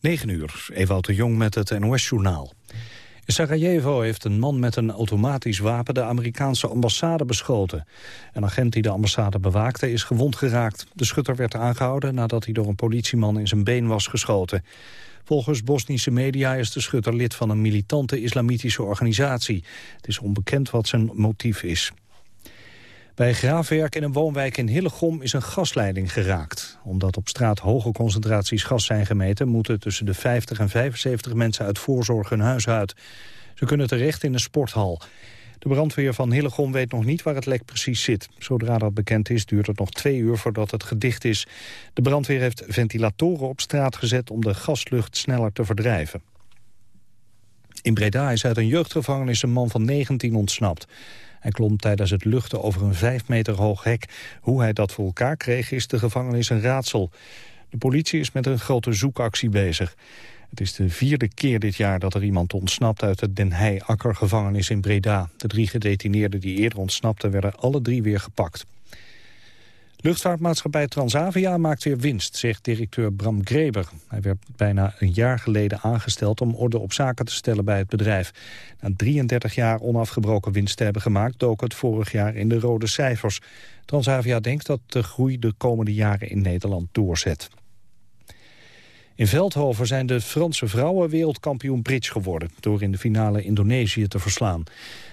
9 uur, Ewout de Jong met het NOS-journaal. In Sarajevo heeft een man met een automatisch wapen de Amerikaanse ambassade beschoten. Een agent die de ambassade bewaakte is gewond geraakt. De schutter werd aangehouden nadat hij door een politieman in zijn been was geschoten. Volgens Bosnische media is de schutter lid van een militante islamitische organisatie. Het is onbekend wat zijn motief is. Bij graafwerk in een woonwijk in Hillegom is een gasleiding geraakt. Omdat op straat hoge concentraties gas zijn gemeten... moeten tussen de 50 en 75 mensen uit voorzorg hun huis uit. Ze kunnen terecht in een sporthal. De brandweer van Hillegom weet nog niet waar het lek precies zit. Zodra dat bekend is, duurt het nog twee uur voordat het gedicht is. De brandweer heeft ventilatoren op straat gezet om de gaslucht sneller te verdrijven. In Breda is uit een jeugdgevangenis een man van 19 ontsnapt. Hij klom tijdens het luchten over een vijf meter hoog hek. Hoe hij dat voor elkaar kreeg is de gevangenis een raadsel. De politie is met een grote zoekactie bezig. Het is de vierde keer dit jaar dat er iemand ontsnapt uit de Den Heij-akkergevangenis in Breda. De drie gedetineerden die eerder ontsnapten werden alle drie weer gepakt. Luchtvaartmaatschappij Transavia maakt weer winst, zegt directeur Bram Greber. Hij werd bijna een jaar geleden aangesteld om orde op zaken te stellen bij het bedrijf. Na 33 jaar onafgebroken winst te hebben gemaakt, dook het vorig jaar in de rode cijfers. Transavia denkt dat de groei de komende jaren in Nederland doorzet. In Veldhoven zijn de Franse vrouwen wereldkampioen bridge geworden... door in de finale Indonesië te verslaan.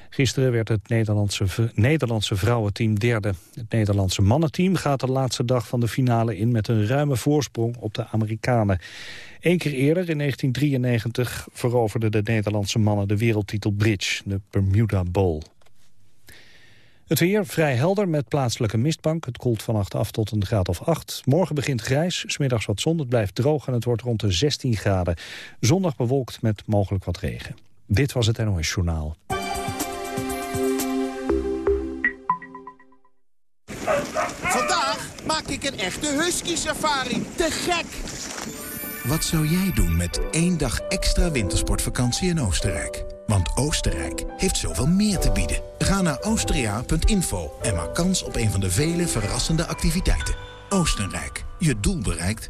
Gisteren werd het Nederlandse, Nederlandse vrouwenteam derde. Het Nederlandse mannenteam gaat de laatste dag van de finale in... met een ruime voorsprong op de Amerikanen. Eén keer eerder, in 1993, veroverden de Nederlandse mannen... de wereldtitel bridge, de Bermuda Bowl. Het weer vrij helder met plaatselijke mistbank. Het koelt vannacht af tot een graad of 8. Morgen begint grijs, smiddags wat zon. Het blijft droog en het wordt rond de 16 graden. Zondag bewolkt met mogelijk wat regen. Dit was het NOS Journaal. Maak ik een echte husky-safari. Te gek! Wat zou jij doen met één dag extra wintersportvakantie in Oostenrijk? Want Oostenrijk heeft zoveel meer te bieden. Ga naar austria.info en maak kans op een van de vele verrassende activiteiten. Oostenrijk, je doel bereikt.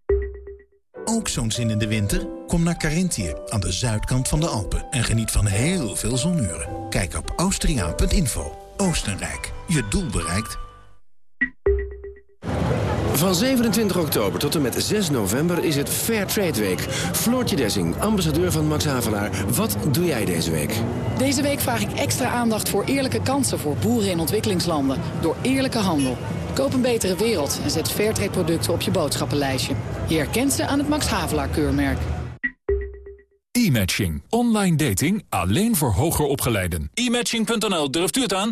Ook zo'n zin in de winter? Kom naar Carinthië, aan de zuidkant van de Alpen. En geniet van heel veel zonuren. Kijk op austriaan.info. Oostenrijk, je doel bereikt. Van 27 oktober tot en met 6 november is het Fair Trade Week. Floortje Dessing, ambassadeur van Max Havelaar. Wat doe jij deze week? Deze week vraag ik extra aandacht voor eerlijke kansen voor boeren in ontwikkelingslanden. Door eerlijke handel. Koop een betere wereld en zet Fairtrade producten op je boodschappenlijstje. Je herkent ze aan het Max Havelaar keurmerk. E-matching. Online dating alleen voor hoger opgeleiden. E-matching.nl, durft u het aan?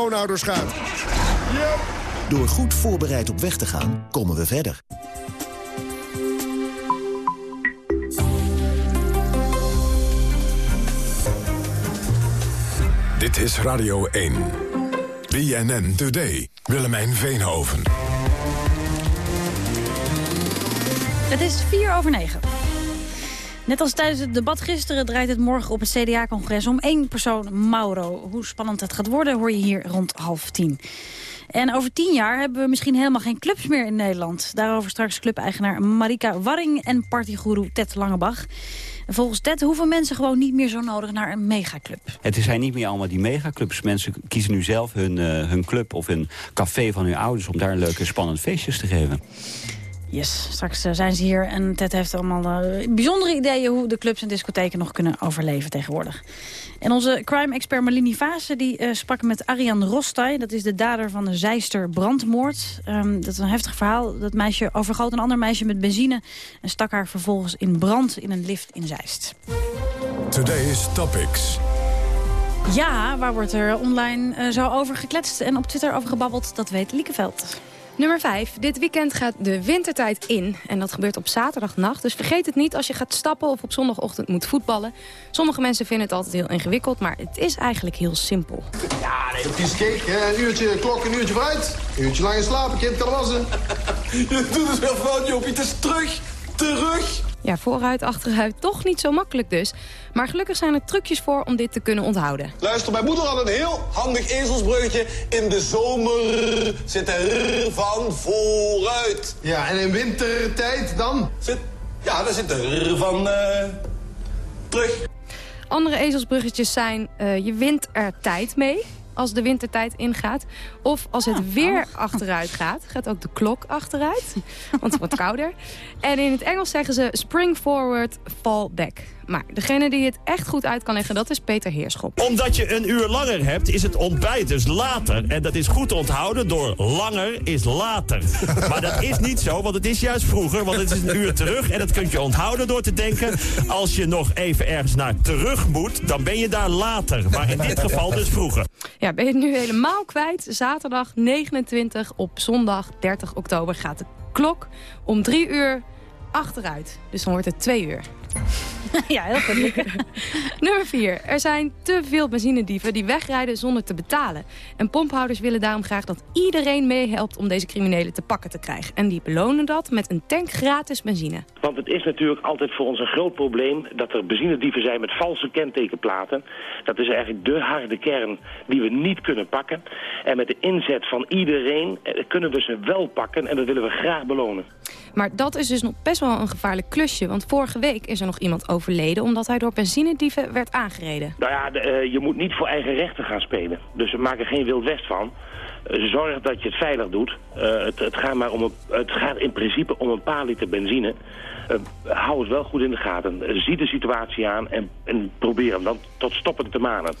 schoonouders gaat. Door goed voorbereid op weg te gaan, komen we verder. Dit is Radio 1. BNN Today. Willemijn Veenhoven. Het is 4 over 9. Net als tijdens het debat gisteren draait het morgen op het CDA-congres om één persoon, Mauro. Hoe spannend het gaat worden hoor je hier rond half tien. En over tien jaar hebben we misschien helemaal geen clubs meer in Nederland. Daarover straks clubeigenaar Marika Warring en partygoeroe Ted Langebach. En volgens Ted hoeven mensen gewoon niet meer zo nodig naar een megaclub. Het zijn niet meer allemaal die megaclubs. Mensen kiezen nu zelf hun, uh, hun club of een café van hun ouders... om daar leuke, spannende feestjes te geven. Yes, straks eh, zijn ze hier en Ted heeft allemaal eh, bijzondere ideeën... hoe de clubs en discotheken nog kunnen overleven tegenwoordig. En onze crime-expert Malini Vase die, eh, sprak met Ariane Rostai. Dat is de dader van de Zeister brandmoord. Ehm, dat is een heftig verhaal. Dat meisje overgoot een ander meisje met benzine... en stak haar vervolgens in brand in een lift in Zeist. Today's Topics. Ja, waar wordt er online zo over gekletst en op Twitter over gebabbeld? Dat weet Liekeveld. Nummer 5. Dit weekend gaat de wintertijd in. En dat gebeurt op zaterdagnacht. Dus vergeet het niet als je gaat stappen of op zondagochtend moet voetballen. Sommige mensen vinden het altijd heel ingewikkeld, maar het is eigenlijk heel simpel. Ja, nee, het is gek. Hè? Een uurtje klok, een uurtje vooruit. Een uurtje lang in slapen, kind kan wassen. Je doet het weer fout, Jopie. Het is terug. Terug. Ja, vooruit, achteruit, toch niet zo makkelijk dus. Maar gelukkig zijn er trucjes voor om dit te kunnen onthouden. Luister, mijn moeder had een heel handig ezelsbruggetje. In de zomer zit er r van vooruit. Ja, en in wintertijd dan? Zit, ja, dan zit er r van eh, terug. Andere ezelsbruggetjes zijn, eh, je wint er tijd mee als de wintertijd ingaat. Of als het weer achteruit gaat, gaat ook de klok achteruit. Want het wordt kouder. En in het Engels zeggen ze spring forward, fall back. Maar degene die het echt goed uit kan leggen, dat is Peter Heerschop. Omdat je een uur langer hebt, is het ontbijt dus later. En dat is goed te onthouden door langer is later. Maar dat is niet zo, want het is juist vroeger. Want het is een uur terug. En dat kun je onthouden door te denken... als je nog even ergens naar terug moet, dan ben je daar later. Maar in dit geval dus vroeger. Ja, ben je het nu helemaal kwijt? Zaterdag 29 op zondag 30 oktober gaat de klok om drie uur achteruit. Dus dan wordt het twee uur. ja, heel goed. Nummer 4. Er zijn te veel benzinedieven die wegrijden zonder te betalen. En pomphouders willen daarom graag dat iedereen meehelpt om deze criminelen te pakken te krijgen. En die belonen dat met een tank gratis benzine. Want het is natuurlijk altijd voor ons een groot probleem dat er benzinedieven zijn met valse kentekenplaten. Dat is eigenlijk de harde kern die we niet kunnen pakken. En met de inzet van iedereen eh, kunnen we ze wel pakken en dat willen we graag belonen. Maar dat is dus nog best wel een gevaarlijk klusje. Want vorige week is er nog iemand overleden... omdat hij door benzinedieven werd aangereden. Nou ja, de, uh, je moet niet voor eigen rechten gaan spelen. Dus we maken geen Wild West van. Uh, zorg dat je het veilig doet. Uh, het, het, gaat maar om een, het gaat in principe om een paar liter benzine. hou het wel goed in de gaten. zie de situatie aan en, en probeer hem dan tot stoppen te manen.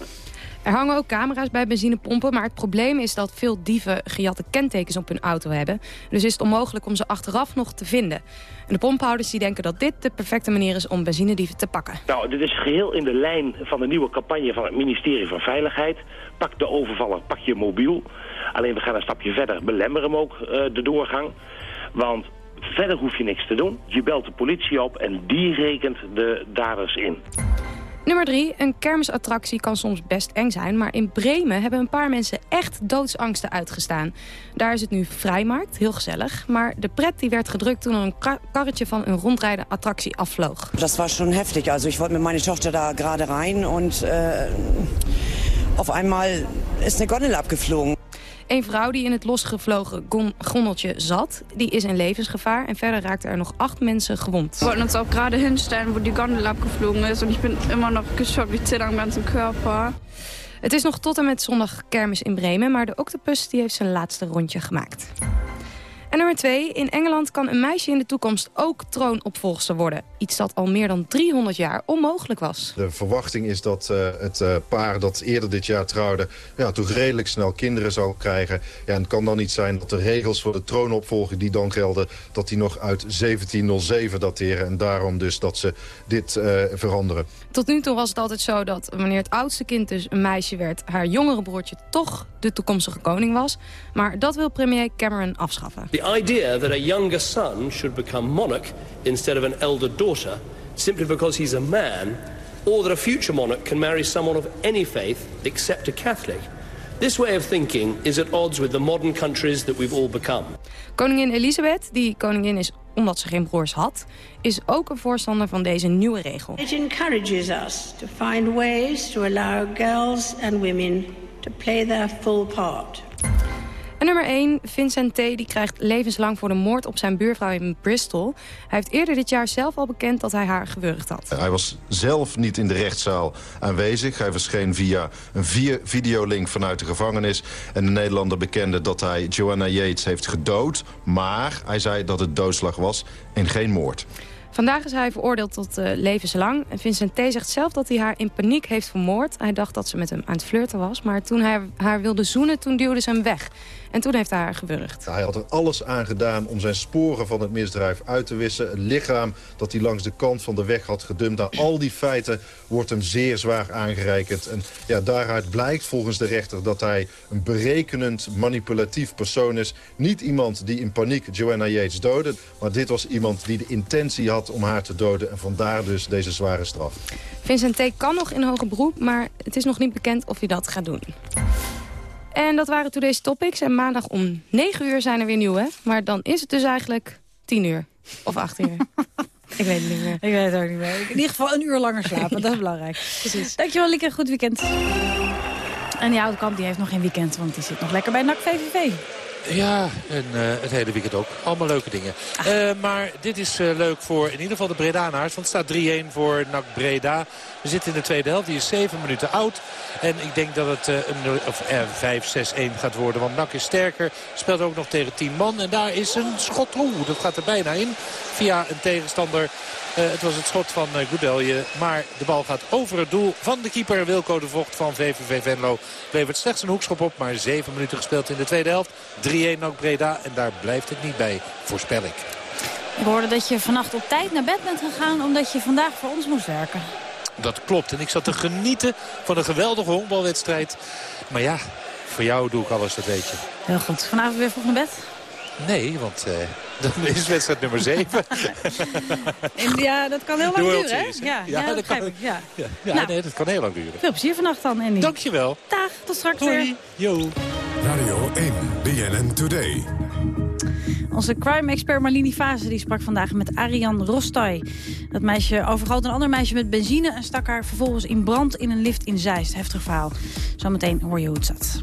Er hangen ook camera's bij benzinepompen, maar het probleem is dat veel dieven gejatte kentekens op hun auto hebben. Dus is het onmogelijk om ze achteraf nog te vinden. En de pomphouders die denken dat dit de perfecte manier is om benzinedieven te pakken. Nou, dit is geheel in de lijn van de nieuwe campagne van het ministerie van Veiligheid. Pak de overvaller, pak je mobiel. Alleen we gaan een stapje verder, belemmeren hem ook uh, de doorgang. Want verder hoef je niks te doen. Je belt de politie op en die rekent de daders in. Nummer 3. Een kermisattractie kan soms best eng zijn... maar in Bremen hebben een paar mensen echt doodsangsten uitgestaan. Daar is het nu vrijmarkt, heel gezellig. Maar de pret die werd gedrukt toen er een karretje van een rondrijden attractie afvloog. Dat was schon heftig. Also ich wollte mit meiner Tochter da gerade rein... und äh, auf einmal ist eine Gondel abgeflogen. Een vrouw die in het losgevlogen gondeltje zat, die is in levensgevaar. En verder raakten er nog acht mensen gewond. We wollten ons ook gerade hinstellen, wo die Gondel abgeflogen is. En ik ben immer nog geschockt, wie zit aan mijn körper. Het is nog tot en met zondag kermis in Bremen, maar de octopus die heeft zijn laatste rondje gemaakt. En nummer twee, in Engeland kan een meisje in de toekomst ook troonopvolgster worden. Iets dat al meer dan 300 jaar onmogelijk was. De verwachting is dat uh, het uh, paar dat eerder dit jaar trouwde... Ja, toch redelijk snel kinderen zou krijgen. Ja, en het kan dan niet zijn dat de regels voor de troonopvolging die dan gelden... dat die nog uit 1707 dateren. En daarom dus dat ze dit uh, veranderen. Tot nu toe was het altijd zo dat wanneer het oudste kind dus een meisje werd... haar jongere broertje toch de toekomstige koning was. Maar dat wil premier Cameron afschaffen. The idea that a younger son should become monarch instead of an elder daughter simply because he's a man, or that a future monarch can marry someone of any faith except a Catholic. This way of thinking is at odds with the modern countries that we've all become. Koningin Elisabeth, die koningin is omdat ze geen broers had, is ook een voorstander van deze nieuwe regel. It encourages us to find ways to allow girls and women to play their full part. En nummer 1, Vincent T. die krijgt levenslang voor de moord op zijn buurvrouw in Bristol. Hij heeft eerder dit jaar zelf al bekend dat hij haar gewurgd had. Hij was zelf niet in de rechtszaal aanwezig. Hij verscheen via een videolink vanuit de gevangenis. En de Nederlander bekende dat hij Joanna Yates heeft gedood. Maar hij zei dat het doodslag was en geen moord. Vandaag is hij veroordeeld tot uh, levenslang. En Vincent T. zegt zelf dat hij haar in paniek heeft vermoord. Hij dacht dat ze met hem aan het flirten was. Maar toen hij haar wilde zoenen, toen duwde ze hem weg. En toen heeft hij haar gewurgd. Hij had er alles aan gedaan om zijn sporen van het misdrijf uit te wissen. Het lichaam dat hij langs de kant van de weg had gedumpt. Naar al die feiten wordt hem zeer zwaar aangereikt. En ja, daaruit blijkt volgens de rechter dat hij een berekenend, manipulatief persoon is. Niet iemand die in paniek Joanna Yates doodde. Maar dit was iemand die de intentie had om haar te doden. En vandaar dus deze zware straf. Vincent T. kan nog in hoger beroep, maar het is nog niet bekend of hij dat gaat doen. En dat waren Today's Topics. En maandag om 9 uur zijn er weer nieuwe. Maar dan is het dus eigenlijk 10 uur. Of 8 uur. Ik weet het niet meer. Ik weet het ook niet meer. In ieder geval een uur langer slapen. Dat is belangrijk. Precies. Dankjewel, Lieke. Goed weekend. En die Houtkamp die heeft nog geen weekend, want die zit nog lekker bij NAC VVV. Ja, en uh, het hele weekend ook. Allemaal leuke dingen. Uh, maar dit is uh, leuk voor in ieder geval de Bredanaars. Want het staat 3-1 voor NAC Breda. We zitten in de tweede helft. Die is 7 minuten oud. En ik denk dat het een, of, 5-6-1 gaat worden. Want NAC is sterker. Speelt ook nog tegen 10 man. En daar is een schot. Oeh, dat gaat er bijna in. Via een tegenstander. Uh, het was het schot van uh, Goudelje. Maar de bal gaat over het doel van de keeper Wilco de Vocht van VVV Venlo. Levert slechts een hoekschop op. Maar 7 minuten gespeeld in de tweede helft. 3-1 ook Breda. En daar blijft het niet bij, voorspel ik. Ik hoorde dat je vannacht op tijd naar bed bent gegaan... omdat je vandaag voor ons moest werken. Dat klopt. En ik zat te genieten van een geweldige honkbalwedstrijd. Maar ja, voor jou doe ik alles, dat weet je. Heel goed. Vanavond weer vroeg naar bed? Nee, want uh, dan is wedstrijd nummer 7. ja, dat kan heel lang duren, hè? Ja, ja, ja, dat kan, ik. Ja, ja, ja nou, nee, dat kan heel lang duren. Veel plezier vannacht dan, Andy. Dankjewel. Dag, tot straks Doei. weer. Yo. Radio 1, BNN Today. Onze crime-expert Marlini Fase die sprak vandaag met Ariane Rostai. Dat meisje overgoot een ander meisje met benzine... en stak haar vervolgens in brand in een lift in Zeist. Heftig verhaal. Zometeen hoor je hoe het zat.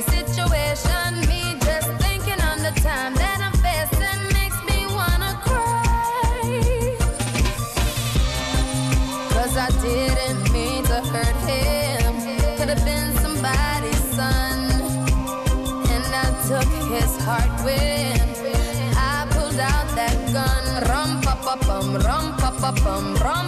situation. Me just thinking on the time that I'm facing makes me wanna cry. Cause I didn't mean to hurt him. Could have been somebody's son. And I took his heart with pa pum, rum pa pa pa pa pum.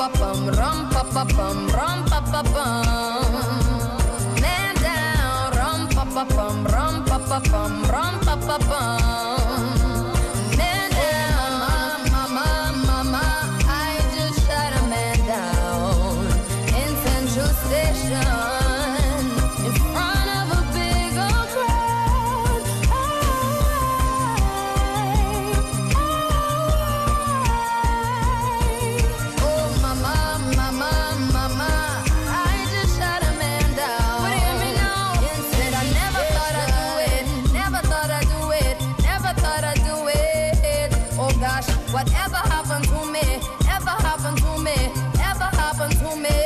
Pa pa bum, rum pa pa bum, rum pa pa bum. Whatever happened to me? Ever happened to me? Ever happened to me?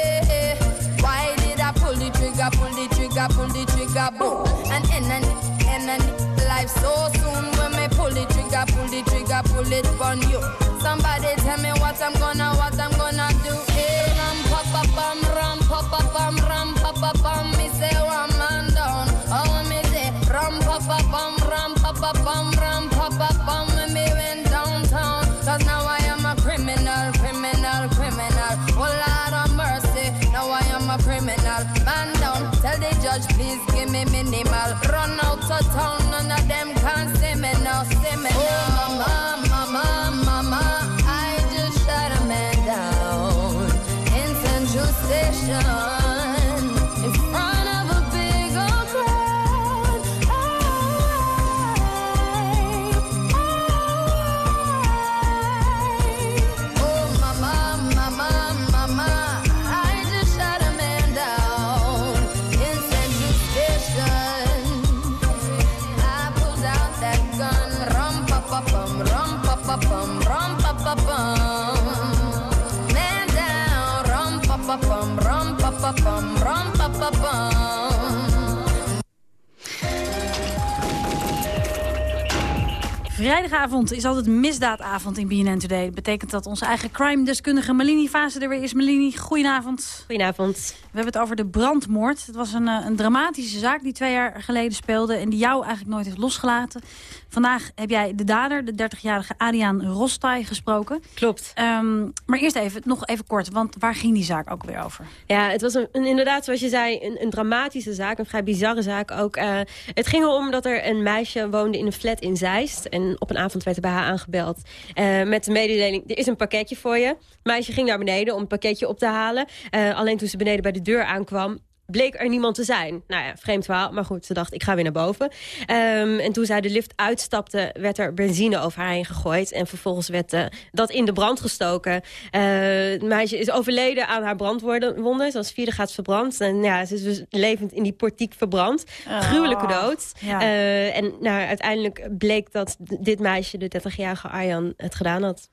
Why did I pull the trigger, pull the trigger, pull the trigger, boom? And end and life so soon when me pull the trigger, pull the trigger, pull it on you. Somebody tell me what I'm gonna, what I'm gonna do. Hey, ram pa pam, ram pa pam, ram me minimal. Run out of town, Vrijdagavond is altijd misdaadavond in BNN Today. Dat betekent dat onze eigen crime-deskundige Malini Fase er weer is. Malini, goedenavond. Goedenavond. We hebben het over de brandmoord. Het was een, eh, een dramatische zaak die twee jaar geleden speelde... en die jou eigenlijk nooit heeft losgelaten. Vandaag heb jij de dader, de 30-jarige Adriaan Rostai, gesproken. Klopt. Ehm, maar eerst even, nog even kort, want waar ging die zaak ook weer over? Ja, het was een, een- inderdaad, zoals je zei, een, een dramatische zaak. Een vrij bizarre zaak ook. Eh, het ging erom dat er een meisje woonde in een flat in Zeist. En op een avond werd er bij haar aangebeld. eh, met de mededeling, er is een pakketje voor je. Het meisje ging naar beneden om het pakketje op te halen. Eh, alleen toen ze beneden bij de deur aankwam bleek er niemand te zijn. Nou ja, vreemd verhaal, maar goed, ze dacht, ik ga weer naar boven. Ehm, en toen zij de lift uitstapte, werd er benzine over haar heen gegooid. En vervolgens werd eh, dat in de brand gestoken. Eh, het meisje is overleden aan haar brandwonden. Ze was vierde gaat verbrand. En ja, ze is dus levend in die portiek verbrand. Oh, Gruwelijke dood. ja. Eh, en nou, uiteindelijk bleek dat dit meisje, de 30-jarige Arjan, het gedaan had.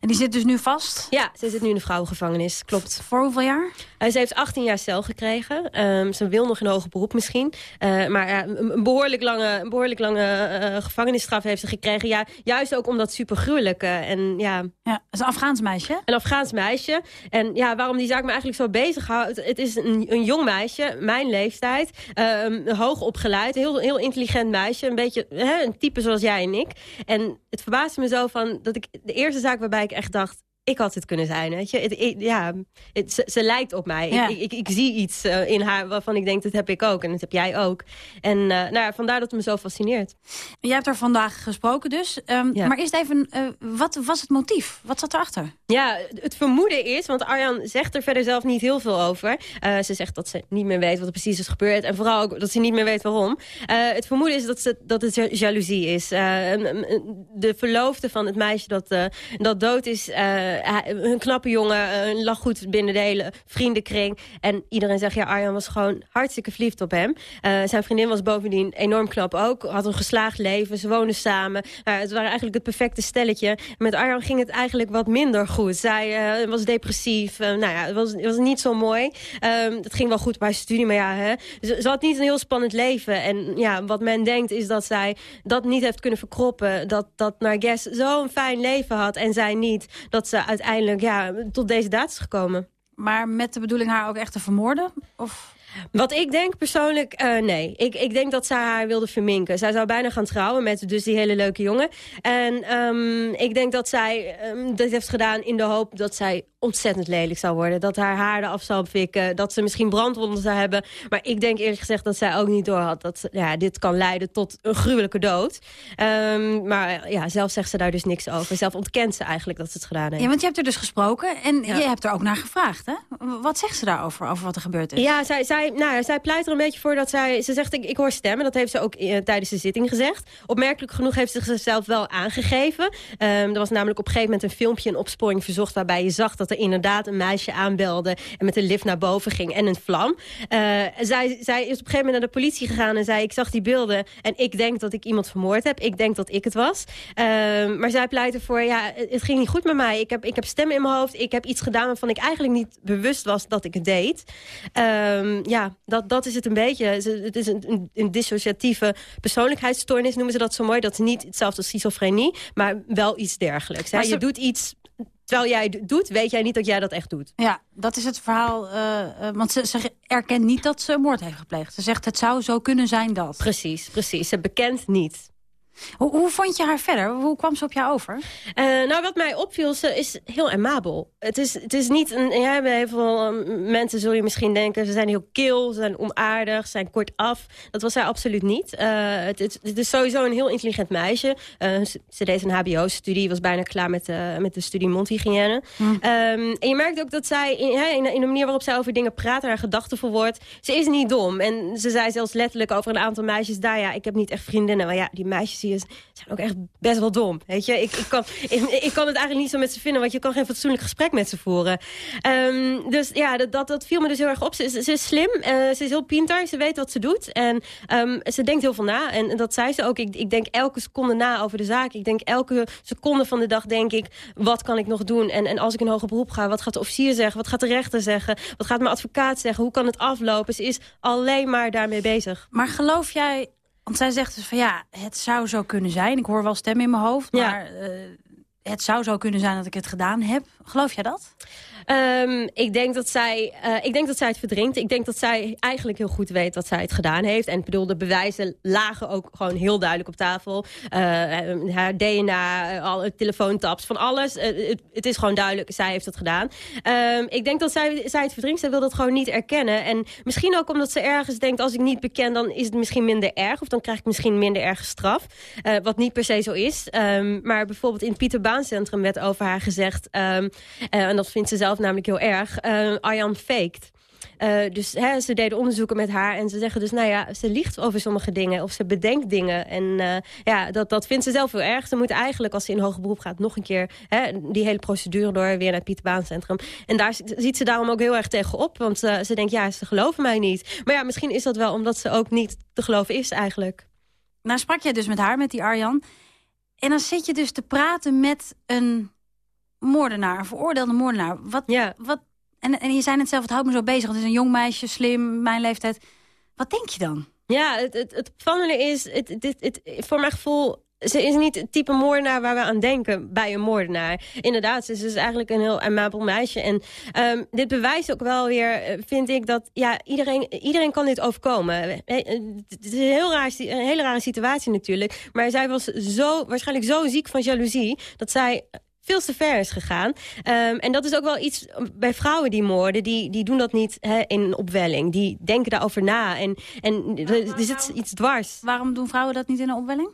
En die zit dus nu vast? Ja, ze zit nu in de vrouwengevangenis, klopt. Voor hoeveel jaar? Eh, ze heeft 18 jaar cel gekregen. Ehm, ze wil nog in hoger beroep misschien. Eh, maar ja, een, een behoorlijk lange, een behoorlijk lange eh, gevangenisstraf heeft ze gekregen. Ja, juist ook omdat super gruwelijke. En ja, ja, is een Afghaans meisje. Een Afghaans meisje. En ja, waarom die zaak me eigenlijk zo bezighoudt. Het is een, een jong meisje, mijn leeftijd. ehm, hoog opgeleid, heel, heel intelligent meisje. Een beetje hè, een type zoals jij en ik. En het verbaasde me zo van dat ik de eerste zaak waarbij ik echt dacht ik had het kunnen zijn, weet je. Het, ik- ja, het, ze, ze lijkt op mij. Ja. Ik, ik, ik zie iets eh, in haar waarvan ik denk, dat heb ik ook. En dat heb jij ook. En eh, nou, ja, vandaar dat het me zo fascineert. Jij hebt er vandaag gesproken dus. Ja. Maar eerst even, eh, wat was het motief? Wat zat erachter? Ja, het vermoeden is, want Arjan zegt er verder zelf niet heel veel over. Ze zegt dat ze niet meer weet wat er precies is gebeurd. En vooral ook dat ze niet meer weet waarom. Het vermoeden is dat, ze, dat het ja- jaloezie is. De verloofde van het meisje dat, dat dood is. Eh, een knappe jongen, eh, een lag goed binnen de hele vriendenkring. En iedereen zegt, ja, Arjan was gewoon hartstikke verliefd op hem. Eh, zijn vriendin was bovendien enorm knap ook. Had een geslaagd leven, ze woonden samen. Nou, het waren eigenlijk het perfecte stelletje. Met Arjan ging het eigenlijk wat minder goed. Zij was depressief. nou ja, het was, was niet zo mooi. Ehm, het ging wel goed bij studie, maar ja, hè, ze, ze had niet een heel spannend leven. En ja, wat men denkt is dat zij dat niet heeft kunnen verkroppen. Dat, dat Narges zo'n fijn leven had en zij niet. Dat ze uiteindelijk ja, tot deze daad is gekomen. Maar met de bedoeling haar ook echt te vermoorden? Of... Wat ik denk persoonlijk, eh, nee. Ik, ik denk dat zij haar wilde verminken. Zij zou bijna gaan trouwen met dus die hele leuke jongen. En ehm, ik denk dat zij ehm, dit heeft gedaan in de hoop dat zij ontzettend lelijk zou worden. Dat haar haar eraf zou pikken. Dat ze misschien brandwonden zou hebben. Maar ik denk eerlijk gezegd dat zij ook niet doorhad dat ze- ja, dit kan leiden tot een gruwelijke dood. Ehm, maar ja, zelf zegt ze daar dus niks over. Zelf ontkent ze eigenlijk dat ze het gedaan heeft. Ja, want je hebt er dus gesproken en je hebt er ook naar gevraagd, hè? Wat zegt ze daarover, over wat er gebeurd is? Ja, zij, zij zij, nou, zij pleit er een beetje voor dat zij... Ze zegt, ik, hoor stemmen. Dat heeft ze ook eh, tijdens de zitting gezegd. Opmerkelijk genoeg heeft ze zichzelf wel aangegeven. Um, er was namelijk op een gegeven moment een filmpje... een opsporing verzocht waarbij je zag dat er inderdaad een meisje aanbelde... en met een lift naar boven ging en een vlam. Uh, zij, zij is op een gegeven moment naar de politie gegaan en zei... ik zag die beelden en ik denk dat ik iemand vermoord heb. Ik denk dat ik het was. Um, maar zij pleit ervoor, ja, het ging niet goed met mij. Ik heb, ik heb stemmen in mijn hoofd. Ik heb iets gedaan waarvan ik eigenlijk niet bewust was dat ik het deed. Um, ja, dat, dat is het een beetje. Het is een, een, een, dissociatieve persoonlijkheidsstoornis, noemen ze dat zo mooi. Dat is niet hetzelfde als schizofrenie, maar wel iets dergelijks. Hè? Je doet iets terwijl jij het doet, weet jij niet dat jij dat echt doet. Ja, dat is het verhaal. Uh, uh, want ze, ze erkent niet dat ze moord heeft gepleegd. Ze zegt het zou zo kunnen zijn dat. Precies, precies. Ze bekent niet. Hoe, hoe, vond je haar verder? Hoe kwam ze op jou over? Uh, nou, wat mij opviel, ze is heel amabel. Het is, het is niet een... Ja, bij heel veel um, mensen zul je misschien denken... ze zijn heel kil, ze zijn onaardig, ze zijn kortaf. Dat was zij absoluut niet. Uh, het, het, het, is sowieso een heel intelligent meisje. Uh, ze, ze, deed een hbo-studie, was bijna klaar met, met de studie mondhygiëne. Hm. Um, en je merkt ook dat zij, in, in, in, de manier waarop zij over dingen praat... haar gedachten verwoordt, ze is niet dom. En ze zei zelfs letterlijk over een aantal meisjes daar... ja, ik heb niet echt vriendinnen, maar ja, die meisjes zijn ook echt best wel dom. Weet je? Ik, ik, kan, ik, kan het eigenlijk niet zo met ze vinden, want je kan geen fatsoenlijk gesprek met ze voeren. Um, dus ja, dat, dat, dat, viel me dus heel erg op. Ze, is slim, uh, ze is heel pinter, ze weet wat ze doet. En um, ze denkt heel veel na. En, dat zei ze ook. Ik, ik denk elke seconde na over de zaak. Ik denk elke seconde van de dag denk ik, wat kan ik nog doen? En, en als ik in hoger beroep ga, wat gaat de officier zeggen? Wat gaat de rechter zeggen? Wat gaat mijn advocaat zeggen? Hoe kan het aflopen? Ze is alleen maar daarmee bezig. Maar geloof jij want zij zegt dus van ja, het zou zo kunnen zijn. Ik hoor wel stemmen in mijn hoofd, maar ja. uh, het zou zo kunnen zijn dat ik het gedaan heb. Geloof jij dat? Um, ik, denk dat zij, uh, ik denk dat zij het verdrinkt. Ik denk dat zij eigenlijk heel goed weet dat zij het gedaan heeft. En bedoel, de bewijzen lagen ook gewoon heel duidelijk op tafel. Uh, haar DNA, alle telefoontaps, van alles. Het, het, is gewoon duidelijk, zij heeft het gedaan. Um, ik denk dat zij, zij het verdrinkt. Zij wil dat gewoon niet erkennen. En misschien ook omdat ze ergens denkt, als ik niet beken... dan is het misschien minder erg. Of dan krijg ik misschien minder erg straf. wat niet per se zo is. Um, maar bijvoorbeeld in het Pieter Baan Centrum werd over haar gezegd... en dat vindt ze zelf namelijk heel erg. Uh, Arjan faked. Uh, dus hè, ze deden onderzoeken met haar en ze zeggen dus, nou ja, ze liegt over sommige dingen of ze bedenkt dingen. En uh, ja, dat, dat vindt ze zelf heel erg. Ze moet eigenlijk, als ze in hoger beroep gaat, nog een keer hè, die hele procedure door weer naar het Pieterbaancentrum. En daar ziet ze daarom ook heel erg tegen op, want ze denkt, ja, ze geloven mij niet. Maar ja, misschien is dat wel omdat ze ook niet te geloven is eigenlijk. Nou sprak jij dus met haar, met die Arjan. En dan zit je dus te praten met een moordenaar, een veroordeelde moordenaar. Wat, ja. wat, en, en je zei het zelf, het houdt me zo bezig. Want het is een jong meisje, slim, mijn leeftijd. Wat denk je dan? Ja, het, het, het opvallende is, het, het, het, voor mijn gevoel ze is niet het type moordenaar waar we aan denken bij een moordenaar. Inderdaad, ze is dus eigenlijk een heel amabel meisje. En um, dit bewijst ook wel weer, vind ik, dat ja, iedereen, iedereen kan dit overkomen. Het is een, heel raar, een hele rare situatie natuurlijk. Maar zij was zo, waarschijnlijk zo ziek van jaloezie... dat zij veel te ver is gegaan. Um, en dat is ook wel iets bij vrouwen die moorden. Die, die doen dat niet hè, in opwelling. Die denken daarover na. En, en er zit iets dwars. Waarom doen vrouwen dat niet in een opwelling?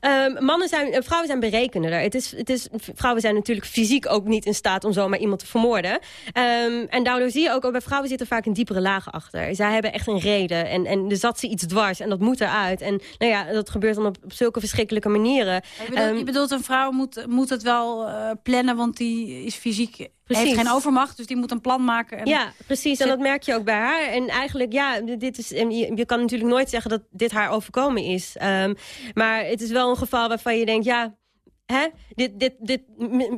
Um, mannen zijn, vrouwen zijn berekenender. Het is, het is, vrouwen zijn natuurlijk fysiek ook niet in staat om zomaar iemand te vermoorden. Um, en daardoor zie je ook, ook bij vrouwen zitten vaak een diepere laag achter. Zij hebben echt een reden en, en er zat ze iets dwars en dat moet eruit. En nou ja, dat gebeurt dan op, op zulke verschrikkelijke manieren. Je bedoelt, um, je bedoelt een vrouw moet, moet het wel uh, plannen, want die is fysiek Precies. Hij heeft geen overmacht, dus die moet een plan maken. En ja, precies. En dat merk je ook bij haar. En eigenlijk, ja, dit is, je, je kan natuurlijk nooit zeggen dat dit haar overkomen is. Um, maar het is wel een geval waarvan je denkt, ja, hè, dit, dit, dit,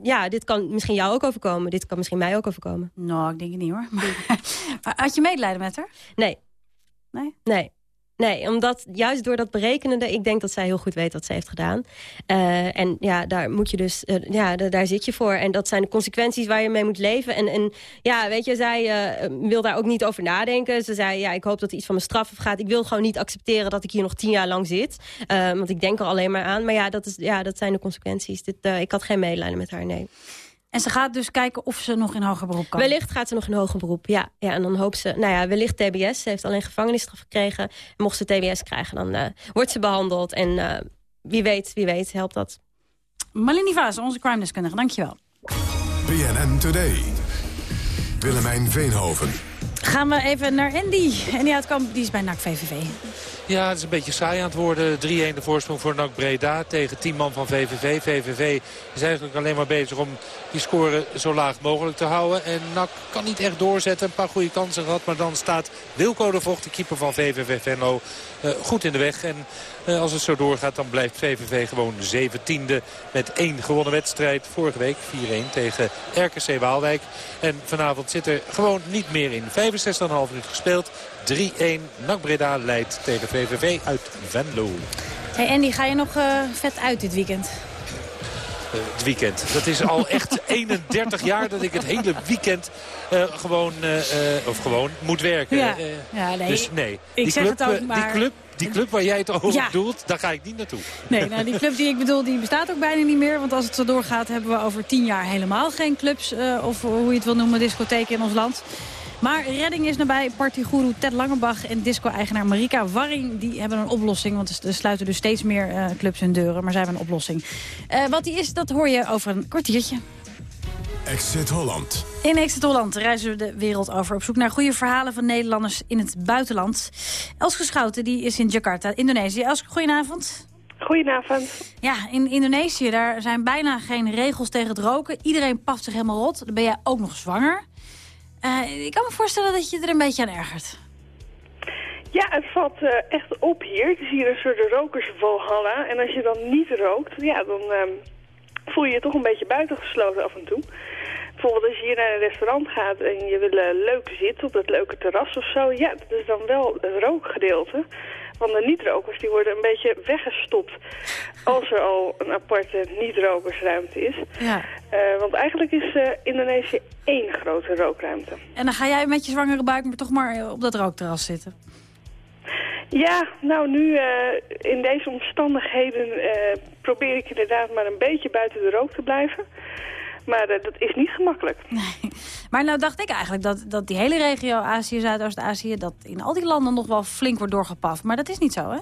ja, dit kan misschien jou ook overkomen. Dit kan misschien mij ook overkomen. Nou, ik denk het niet hoor. Had je medelijden met haar? Nee. Nee? Nee. Nee, omdat juist door dat berekenende... ik denk dat zij heel goed weet wat ze heeft gedaan. Uh, en ja, daar moet je dus... Uh, ja, daar zit je voor. En dat zijn de consequenties waar je mee moet leven. En, en ja, weet je, zij uh, wil daar ook niet over nadenken. Ze zei, ja, ik hoop dat er iets van mijn straf gaat. Ik wil gewoon niet accepteren dat ik hier nog tien jaar lang zit. want ik denk er alleen maar aan. Maar ja, dat, is, ja, dat zijn de consequenties. Dit, ik had geen medelijden met haar, nee. En ze gaat dus kijken of ze nog in hoger beroep kan? Wellicht gaat ze nog in hoger beroep, ja. ja en dan hoopt ze, nou ja, wellicht TBS. Ze heeft alleen gevangenisstraf gekregen. En mocht ze TBS krijgen, dan uh, wordt ze behandeld. En uh, wie weet, wie weet, helpt dat. Malini Vaas, onze crime-deskundige, dankjewel. BNN Today. Willemijn Veenhoven. Gaan we even naar Andy. Andy Uitkamp, die is bij NAC VVV. Ja, het is een beetje saai aan het worden. 3-1 de voorsprong voor NAC Breda tegen 10 man van VVV. VVV is eigenlijk alleen maar bezig om die score zo laag mogelijk te houden. En NAC kan niet echt doorzetten. Een paar goede kansen gehad. Maar dan staat Wilco de Vocht, de keeper van VVV Venlo, goed in de weg. En uh, als het zo doorgaat, dan blijft VVV gewoon 17e met één gewonnen wedstrijd. Vorige week 4-1 tegen RKC Waalwijk. En vanavond zit er gewoon niet meer in. 65,5 minuut gespeeld. 3-1. NAC Breda leidt tegen VVV uit Venlo. Hey Andy, ga je nog uh, vet uit dit weekend? Uh, het weekend. Dat is al echt 31 jaar dat ik het hele weekend uh, gewoon, of gewoon moet werken. Ja. ja nee. Dus nee. Ik die zeg club, het ook, maar... die club die club waar jij het over Ja. bedoelt, daar ga ik niet naartoe. Nee, nou, die club die ik bedoel, die bestaat ook bijna niet meer. Want als het zo doorgaat, hebben we over tien jaar helemaal geen clubs... eh, of hoe je het wil noemen, discotheken in ons land. Maar redding is nabij. Partygoeroe Ted Langebach en disco-eigenaar Marika Warring... die hebben een oplossing, want er sluiten dus steeds meer eh, clubs hun deuren. Maar zij hebben een oplossing. Eh, wat die is, dat hoor je over een kwartiertje. Exit Holland. In Exit Holland reizen we de wereld over op zoek naar goede verhalen van Nederlanders in het buitenland. Elske Schouten die is in Jakarta, Indonesië. Elske, goedenavond. Goedenavond. Ja, in Indonesië daar zijn bijna geen regels tegen het roken. Iedereen paft zich helemaal rot. Dan ben jij ook nog zwanger. Eh, ik kan me voorstellen dat je er een beetje aan ergert. Ja, het valt eh, echt op hier. Het is hier een soort rokersvalhalla. En als je dan niet rookt, ja, dan ehm, voel je je toch een beetje buitengesloten af en toe. Bijvoorbeeld als je hier naar een restaurant gaat en je wil eh, leuk zitten op dat leuke terras of zo. Ja, dat is dan wel het rookgedeelte. Want de niet-rokers die worden een beetje weggestopt als er al een aparte niet-rokersruimte is. Ja. Eh, want eigenlijk is eh, Indonesië één grote rookruimte. En dan ga jij met je zwangere buik maar toch maar eh, op dat rookterras zitten. Ja, nou nu in deze omstandigheden probeer ik inderdaad maar een beetje buiten de rook te blijven. Maar dat is niet gemakkelijk. Maar nou dacht ik eigenlijk dat, dat die hele regio Azië, Zuidoost-Azië... dat in al die landen nog wel flink wordt doorgepaft. Maar dat is niet zo, hè?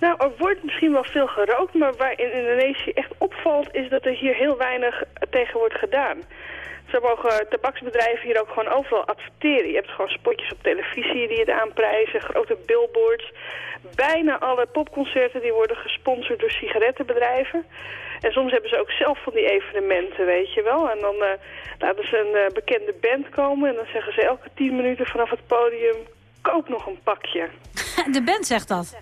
Nou, er wordt misschien wel veel gerookt, maar waar in Indonesië echt opvalt is dat er hier heel weinig tegen wordt gedaan. Zo mogen tabaksbedrijven hier ook gewoon overal adverteren. Je hebt gewoon spotjes op televisie die het aanprijzen, grote billboards. Bijna alle popconcerten die worden gesponsord door sigarettenbedrijven. En soms hebben ze ook zelf van die evenementen, weet je wel. En dan eh, laten ze een eh, bekende band komen en dan zeggen ze elke tien minuten vanaf het podium... koop nog een pakje. De band zegt dat.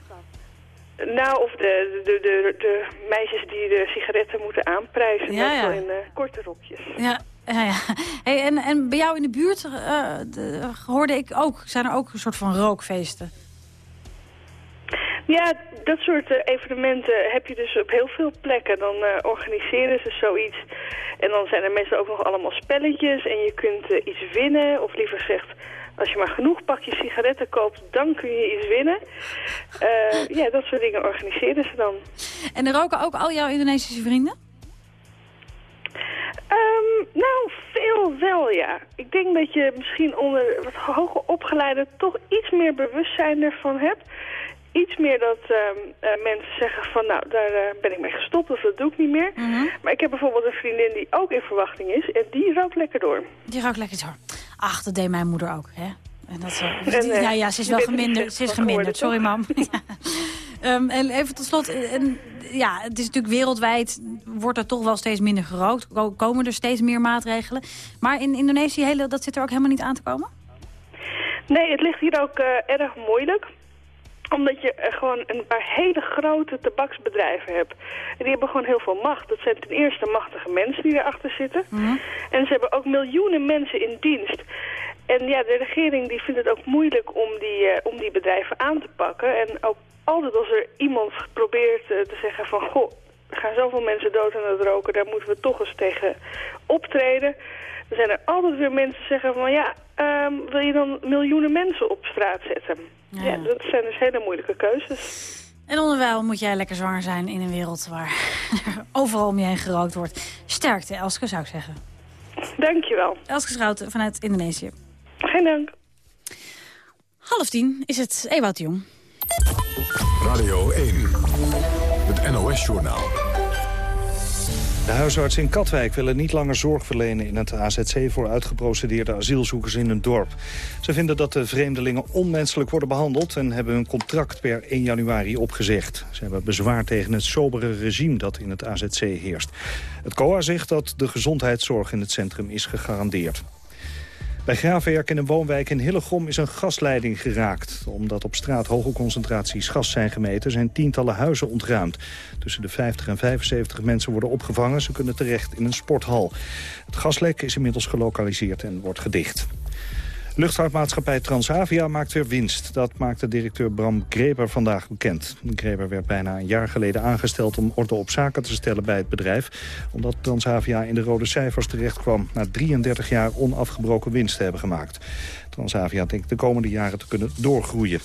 Nou, of de, de, de, de meisjes die de sigaretten moeten aanprijzen, Ja, in eh, korte rokjes. Ja, ja, ja. Hey, en, en bij jou in de buurt de- hoorde ik ook, zijn er ook een soort van rookfeesten. Ja, dat soort eh, evenementen heb je dus op heel veel plekken. Dan eh, organiseren ze zoiets. En dan zijn er meestal ook nog allemaal spelletjes. En je kunt eh, iets winnen. Of liever gezegd, als je maar genoeg pakjes sigaretten koopt, dan kun je iets winnen. Ja, dat soort dingen organiseren ze dan. En er roken ook al jouw Indonesische vrienden? Ehm, nou, veel wel, ja. Ik denk dat je misschien onder wat hoger opgeleiden toch iets meer bewustzijn ervan hebt. Iets meer dat ehm, eh, mensen zeggen van, nou, daar eh, ben ik mee gestopt of dat doe ik niet meer. Maar ik heb bijvoorbeeld een vriendin die ook in verwachting is en die rookt lekker door. Die rookt lekker door. Ach, dat deed mijn moeder ook, hè? En dat zo. Eh, ja, ja, ze is wel er geminderd. Ze is geminderd, sorry mam. Ehm, en even tot slot, eh, en, ja, het is natuurlijk wereldwijd, wordt er toch wel steeds minder gerookt. Ko- Komen er steeds meer maatregelen. Maar in Indonesië, hele, dat zit er ook helemaal niet aan te komen? Nee, het ligt hier ook eh, erg moeilijk omdat je eh, gewoon een paar hele grote tabaksbedrijven hebt. En die hebben gewoon heel veel macht. Dat zijn ten eerste machtige mensen die erachter zitten. En ze hebben ook miljoenen mensen in dienst. En ja, de regering die vindt het ook moeilijk om die, eh, om die bedrijven aan te pakken. En ook altijd als er iemand probeert eh, te zeggen van... Goh, er gaan zoveel mensen dood aan het roken, daar moeten we toch eens tegen optreden. Dan zijn er altijd weer mensen die zeggen van ja, ehm, wil je dan miljoenen mensen op straat zetten? Ja. dat zijn dus hele moeilijke keuzes. En onderwijl moet jij lekker zwanger zijn in een wereld waar er overal om je heen gerookt wordt. Sterkte, Elske, zou ik zeggen. Dankjewel. Elske Schouten vanuit Indonesië. Geen dank. Half tien is het Ewout Jong. Radio 1. Het NOS-journaal. De huisarts in Katwijk willen niet langer zorg verlenen in het AZC voor uitgeprocedeerde asielzoekers in hun dorp. Ze vinden dat de vreemdelingen onmenselijk worden behandeld en hebben hun contract per 1 januari opgezegd. Ze hebben bezwaar tegen het sobere regime dat in het AZC heerst. Het COA zegt dat de gezondheidszorg in het centrum is gegarandeerd. Bij graafwerk in een woonwijk in Hillegom is een gasleiding geraakt. Omdat op straat hoge concentraties gas zijn gemeten... zijn tientallen huizen ontruimd. Tussen de 50 en 75 mensen worden opgevangen. Ze kunnen terecht in een sporthal. Het gaslek is inmiddels gelokaliseerd en wordt gedicht. Luchtvaartmaatschappij Transavia maakt weer winst. Dat maakte directeur Bram Greber vandaag bekend. Greber werd bijna een jaar geleden aangesteld om orde op zaken te stellen bij het bedrijf. Omdat Transavia in de rode cijfers terecht kwam na 33 jaar onafgebroken winst te hebben gemaakt. Transavia denkt de komende jaren te kunnen doorgroeien.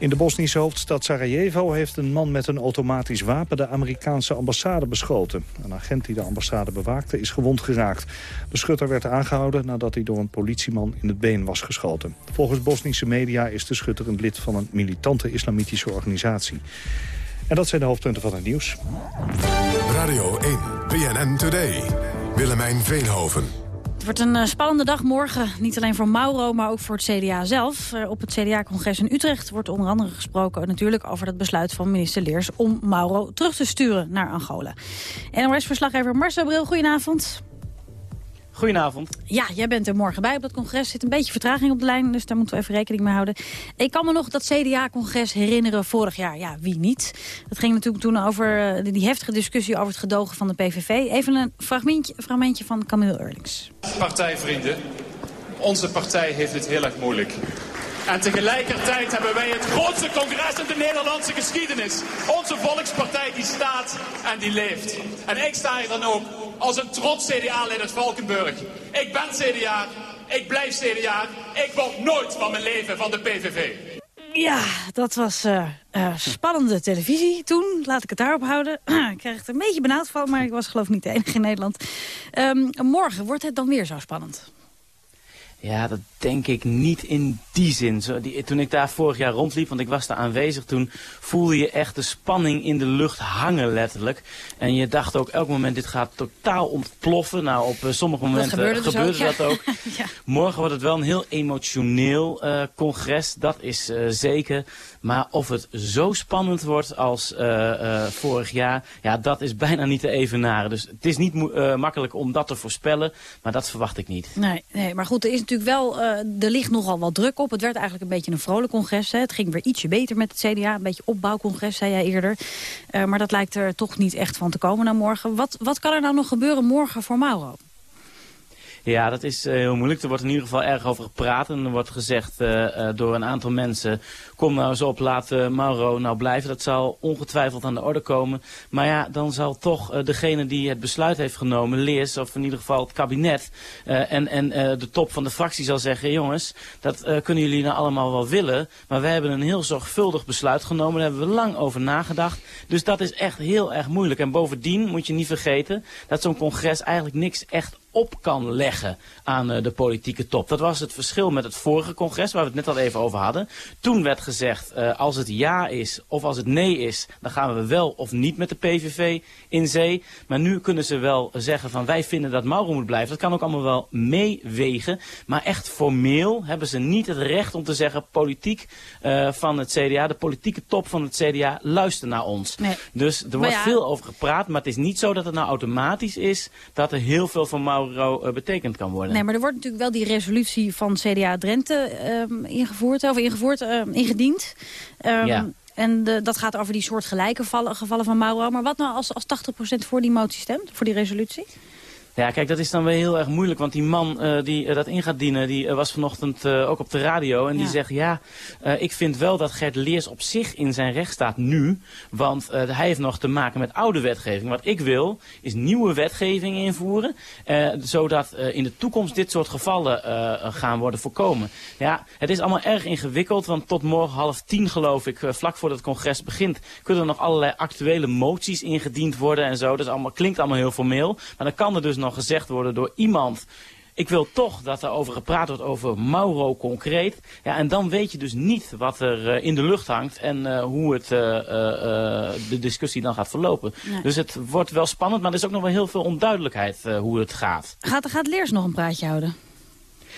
In de Bosnische hoofdstad Sarajevo heeft een man met een automatisch wapen de Amerikaanse ambassade beschoten. Een agent die de ambassade bewaakte is gewond geraakt. De schutter werd aangehouden nadat hij door een politieman in het been was geschoten. Volgens Bosnische media is de schutter een lid van een militante islamitische organisatie. En dat zijn de hoofdpunten van het nieuws. Radio 1, BNN Today. Willemijn Veenhoven. Het wordt een eh, spannende dag morgen. Niet alleen voor Mauro, maar ook voor het CDA zelf. Eh, op het CDA-congres in Utrecht wordt onder andere gesproken... natuurlijk over het besluit van minister Leers... om Mauro terug te sturen naar Angola. NOS-verslaggever Marcel Bril, goedenavond. Goedenavond. Ja, jij bent er morgen bij op dat congres. Er zit een beetje vertraging op de lijn, dus daar moeten we even rekening mee houden. Ik kan me nog dat CDA-congres herinneren vorig jaar. Ja, wie niet? Dat ging natuurlijk toen over uh, die heftige discussie over het gedogen van de PVV. Even een fragmentje, fragmentje van Camille Eurlings. Partijvrienden, onze partij heeft het heel erg moeilijk. En tegelijkertijd hebben wij het grootste congres in de Nederlandse geschiedenis. Onze volkspartij die staat en die leeft. En ik sta hier dan ook als een trots CDA-lid uit Valkenburg. Ik ben CDA, ik blijf CDA, ik word nooit van mijn leven van de PVV. Ja, dat was uh, uh, spannende televisie toen. Laat ik het daarop houden. ik krijg het een beetje benauwd van, maar ik was geloof ik niet de enige in Nederland. Um, morgen wordt het dan weer zo spannend. Ja, dat denk ik niet in die zin. Zo, die, toen ik daar vorig jaar rondliep, want ik was daar aanwezig, toen voelde je echt de spanning in de lucht hangen letterlijk. En je dacht ook elk moment, dit gaat totaal ontploffen. Nou, op uh, sommige momenten gebeurde, dus gebeurde ook, dat ook. ja. Morgen wordt het wel een heel emotioneel uh, congres, dat is uh, zeker. Maar of het zo spannend wordt als vorig jaar, ja, dat is bijna niet te evenaren. Dus het is niet makkelijk om dat te voorspellen, maar dat verwacht ik niet. Nee, nee maar goed, er is natuurlijk wel, er ligt nogal wat druk op. Het werd eigenlijk een beetje een vrolijk congres. Hè. Het ging weer ietsje beter met het CDA, een beetje opbouwcongres, zei jij eerder. Uh, maar dat lijkt er toch niet echt van te komen naar morgen. Wat, wat kan er nou nog gebeuren morgen voor Mauro? Ja, dat is uh, heel moeilijk. Er wordt in ieder geval erg over gepraat. En er wordt gezegd uh, uh, door een aantal mensen... kom nou eens op, laat Mauro nou blijven. Dat zal ongetwijfeld aan de orde komen. Maar ja, dan zal toch degene die het besluit heeft genomen... Leers, of in ieder geval het kabinet... en, en de top van de fractie zal zeggen... jongens, dat kunnen jullie nou allemaal wel willen... maar wij hebben een heel zorgvuldig besluit genomen. Daar hebben we lang over nagedacht. Dus dat is echt heel erg moeilijk. En bovendien moet je niet vergeten... dat zo'n congres eigenlijk niks echt op kan leggen aan uh, de politieke top. Dat was het verschil met het vorige congres, waar we het net al even over hadden. Toen werd gezegd, uh, als het ja is of als het nee is, dan gaan we wel of niet met de PVV in zee. Maar nu kunnen ze wel zeggen van wij vinden dat Mauro moet blijven. Dat kan ook allemaal wel meewegen. Maar echt formeel hebben ze niet het recht om te zeggen, politiek uh, van het CDA, de politieke top van het CDA, luister naar ons. Nee. Dus er wordt ja, veel over gepraat, maar het is niet zo dat het nou automatisch is dat er heel veel van Mauro Mauro uh, betekend kan worden. Nee, maar er wordt natuurlijk wel die resolutie van CDA Drenthe um, ingevoerd, of ingevoerd, uh, ingediend. Ja. En de, dat gaat over die soort gelijke gevallen, gevallen van Mauro. Maar wat nou als, als 80% voor die motie stemt, voor die resolutie? Ja, kijk, dat is dan weer heel erg moeilijk. Want die man uh, die uh, dat in gaat dienen, die uh, was vanochtend ook op de radio. En ja. die zegt, ja, ik vind wel dat Gert Leers op zich in zijn recht staat nu. Want hij heeft nog te maken met oude wetgeving. Wat ik wil, is nieuwe wetgeving invoeren. zodat in de toekomst dit soort gevallen gaan worden voorkomen. Ja, het is allemaal erg ingewikkeld. Want tot morgen half tien, geloof ik, vlak voordat het congres begint... kunnen er nog allerlei actuele moties ingediend worden en zo. Dat is allemaal, klinkt allemaal heel formeel. Maar dan kan er dus nog gezegd worden door iemand ik wil toch dat er over gepraat wordt over Mauro concreet. Ja, en dan weet je dus niet wat er eh, in de lucht hangt en eh, hoe het, eh, de discussie dan gaat verlopen. Nee. Dus het wordt wel spannend, maar er is ook nog wel heel veel onduidelijkheid hoe het gaat. Gaat, gaat Leers nog een praatje houden?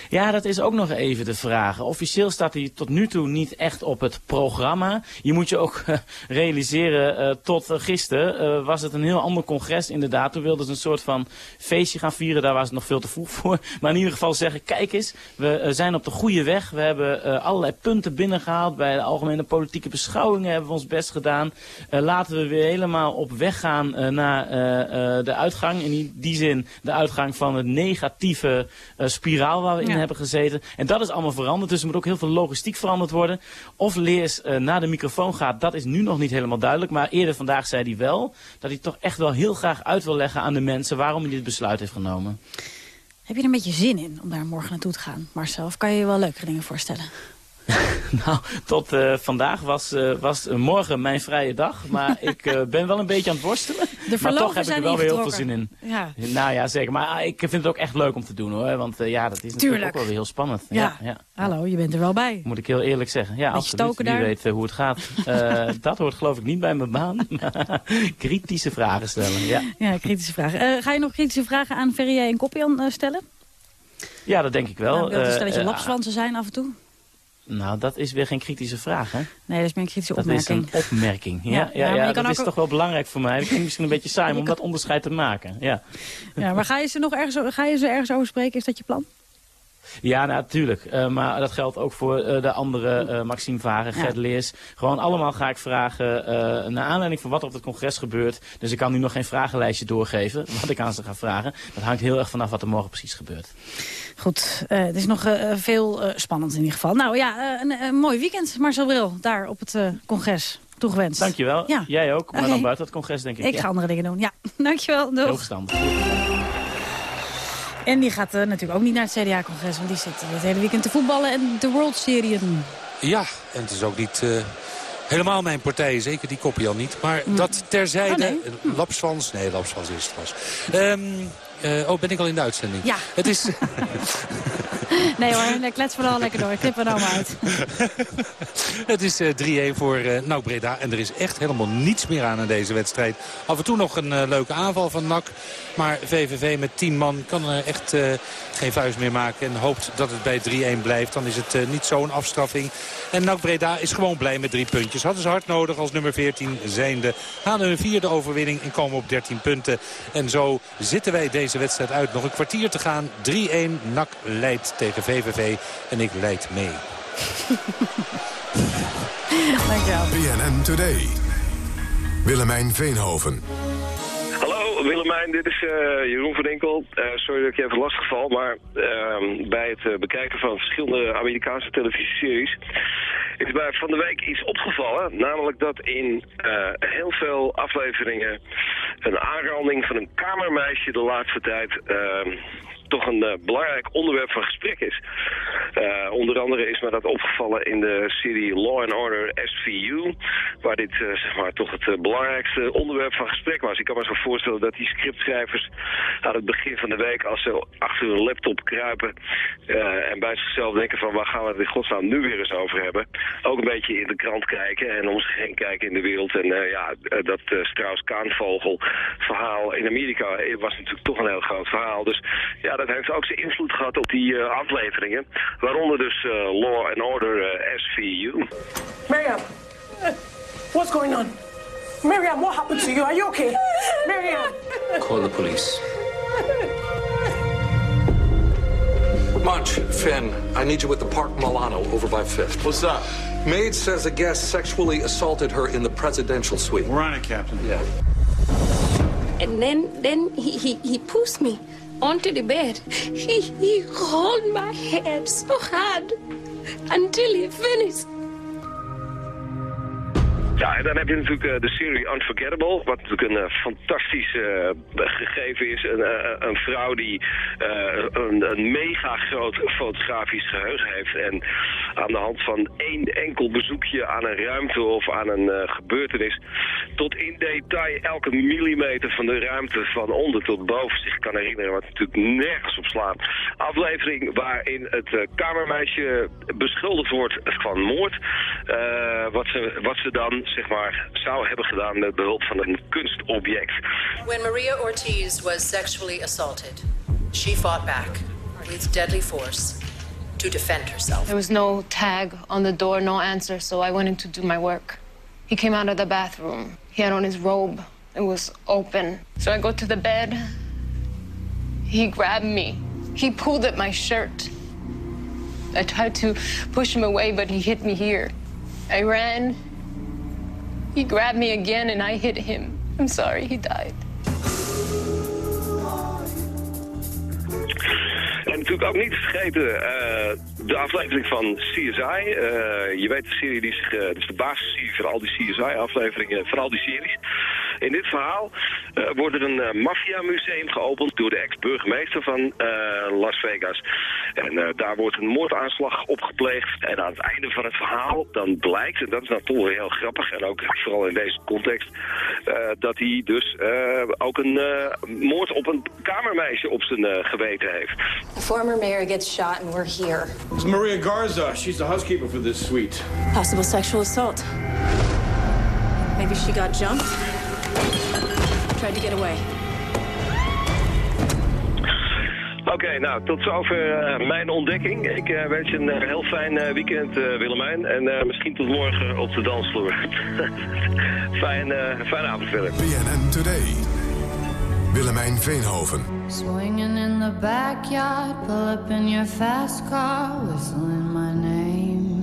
Ja, dat is ook nog even de vraag. Officieel staat hij tot nu toe niet echt op het programma. Je moet je ook eh, realiseren, eh, tot eh, gisteren was het een heel ander congres inderdaad. Toen wilden ze een soort van feestje gaan vieren, daar was het nog veel te vroeg voor. Maar in ieder geval zeggen, kijk eens, we zijn op de goede weg. We hebben allerlei punten binnengehaald. Bij de algemene politieke beschouwingen hebben we ons best gedaan. Laten we weer helemaal op weg gaan naar de uitgang. In die, zin de uitgang van het negatieve spiraal waar we in Ja. hebben gezeten. En dat is allemaal veranderd. Dus er moet ook heel veel logistiek veranderd worden. Of Leers eh, naar de microfoon gaat, dat is nu nog niet helemaal duidelijk. Maar eerder vandaag zei hij wel dat hij toch echt wel heel graag uit wil leggen aan de mensen waarom hij dit besluit heeft genomen. Heb je er een beetje zin in om daar morgen naartoe te gaan, Marcel? Of kan je je wel leukere dingen voorstellen? Nou, tot eh, vandaag was, eh, was morgen mijn vrije dag. Maar ik eh, ben wel een beetje aan het worstelen. maar verloven toch heb ik er wel weer heel veel zin in. Ja. Nou ja, zeker. Maar ah, ik vind het ook echt leuk om te doen hoor. Want ja, dat is natuurlijk Tuurlijk. ook wel weer heel spannend. Ja. ja. Hallo, je bent er wel bij. Moet ik heel eerlijk zeggen. Ja, Beetje absoluut. stoken Wie weet hoe het gaat. Dat hoort geloof ik niet bij mijn baan. Kritische vragen stellen. Ja. Ja, kritische vragen. Ga je nog kritische vragen aan Ferrier en Koppian stellen? ja, dat denk ik wel. Nou, dat stel dat je eh, lapswansen zijn af en toe. Nou, dat is weer geen kritische vraag, hè? Nee, dat is meer een kritische Dat opmerking. is een opmerking. Ja, Ja, ja, dat is ook- toch wel belangrijk voor mij. Dat klinkt misschien een beetje saai om kan- dat onderscheid te maken. Ja. Ja, maar ga je ze nog ergens, ga je ze ergens over spreken? Is dat je plan? Ja, natuurlijk. Eh, maar dat geldt ook voor eh, de andere eh, Maxime Varen, Gert Leers. Gewoon allemaal ga ik vragen naar aanleiding van wat er op het congres gebeurt. Dus ik kan nu nog geen vragenlijstje doorgeven, wat ik aan ze ga vragen. Dat hangt heel erg vanaf wat er morgen precies gebeurt. Goed, het is nog veel spannend in ieder geval. Nou ja, een, een mooi weekend, Marcel Bril, daar op het congres. Toegewenst. Dankjewel. Ja. Jij ook, maar dan buiten het congres denk ik. Ik Ja. ga andere dingen doen, ja. Dankjewel, doeg. Heel verstandig. En die gaat eh, natuurlijk ook niet naar het CDA-congres, want die zit het hele weekend te voetballen en de World Series. Ja, en het is ook niet eh, helemaal mijn partij. Zeker die kopie al niet. Maar dat terzijde. Oh, nee. Lapsvans. Nee, Lapsvans is het was. Ehm, eh, oh, ben ik al in de uitzending? Ja. Het is... Nee hoor, klets vooral lekker door. Knip er nou maar uit. Het is eh, 3-1 voor eh NAC Breda. En er is echt helemaal niets meer aan in deze wedstrijd. Af en toe nog een eh, leuke aanval van NAC. Maar VVV met 10 man kan er echt eh, geen vuist meer maken. En hoopt dat het bij 3-1 blijft. Dan is het eh, niet zo'n afstraffing. En NAC Breda is gewoon blij met drie puntjes. Hadden ze hard nodig als nummer 14 zijnde. Halen hun vierde overwinning en komen op 13 punten. En zo zitten wij deze wedstrijd uit. Nog een kwartier te gaan. 3-1 NAC leidt tegen VVV. En ik leid mee. Dankjewel. BNN Today. Willemijn Veenhoven. Hallo Willemijn, dit is eh, Jeroen van Enkel. Eh, sorry dat ik je even lastig val, maar ehm, bij het eh, bekijken van verschillende Amerikaanse televisieseries is mij van de week iets opgevallen. Namelijk dat in eh, heel veel afleveringen een aanranding van een kamermeisje de laatste tijd ehm, toch een eh, belangrijk onderwerp van gesprek is. Eh, onder andere is me dat opgevallen in de serie Law and Order SVU, waar dit eh, zeg maar toch het belangrijkste onderwerp van gesprek was. Ik kan me zo voorstellen dat die scriptschrijvers aan het begin van de week, als ze achter hun laptop kruipen en bij zichzelf denken van waar gaan we het in godsnaam nu weer eens over hebben, ook een beetje in de krant kijken en om zich heen kijken in de wereld. En ja, dat Strauss-Kaanvogel verhaal in Amerika was natuurlijk toch een heel groot verhaal. Dus ja, dat heeft ook zijn invloed gehad op die uh, afleveringen. Waaronder dus uh, Law and Order uh, SVU. Miriam, what's going on? Miriam, what happened to you? Are you okay? Miriam! Call the police. March, Finn, I need you at the Park Milano over by 5th. What's up? Maid says a guest sexually assaulted her in the presidential suite. We're on it, Captain. Yeah. And then, then he, he, he pushed me onto the bed. He, he hold my head so hard until he finished. Ja, en dan heb je natuurlijk eh, de serie Unforgettable, wat natuurlijk een uh, fantastisch uh, gegeven is. Een, een vrouw die een, een, mega groot fotografisch geheugen heeft en aan de hand van één enkel bezoekje aan een ruimte of aan een gebeurtenis tot in detail elke millimeter van de ruimte van onder tot boven zich kan herinneren, wat natuurlijk nergens op slaat. Aflevering waarin het kamermeisje beschuldigd wordt van moord, wat, ze, wat ze dan zeg maar, zou hebben gedaan met behulp van een kunstobject. When Maria Ortiz was sexually assaulted, she fought back with deadly force to defend herself. There was no tag on the door, no answer, so I went in to do my work. He came out of the bathroom. He had on his robe. It was open. So I go to the bed. He grabbed me. He pulled at my shirt. I tried to push him away, but he hit me here. I ran. He grabbed me again and I hit him. I'm sorry, he died. En natuurlijk ook niet te vergeten uh, de aflevering van CSI. Uh, eh, je weet de serie die zich, dat is de basisserie voor al die CSI-afleveringen, van al die series. In dit verhaal uh, wordt er een uh, maffiamuseum geopend door de ex-burgemeester van uh, Las Vegas. En daar wordt een moordaanslag opgepleegd. En aan het einde van het verhaal dan blijkt, en dat is toch wel heel grappig, en ook vooral in deze context, dat hij dus ook een moord op een kamermeisje op zijn geweten heeft. The former mayor gets shot and we're here. It's Maria Garza. She's the housekeeper for this suite. Possible sexual assault. Maybe she got jumped. Tried to get away. Oké, okay, nou, tot zover uh, mijn ontdekking. Ik uh, wens je een uh, heel fijn weekend, Willemijn. En misschien tot morgen op de dansvloer. fijn, fijne avond verder. BNN Today. Willemijn Veenhoven. Swinging in the backyard, pull up in your fast car, whistling my name.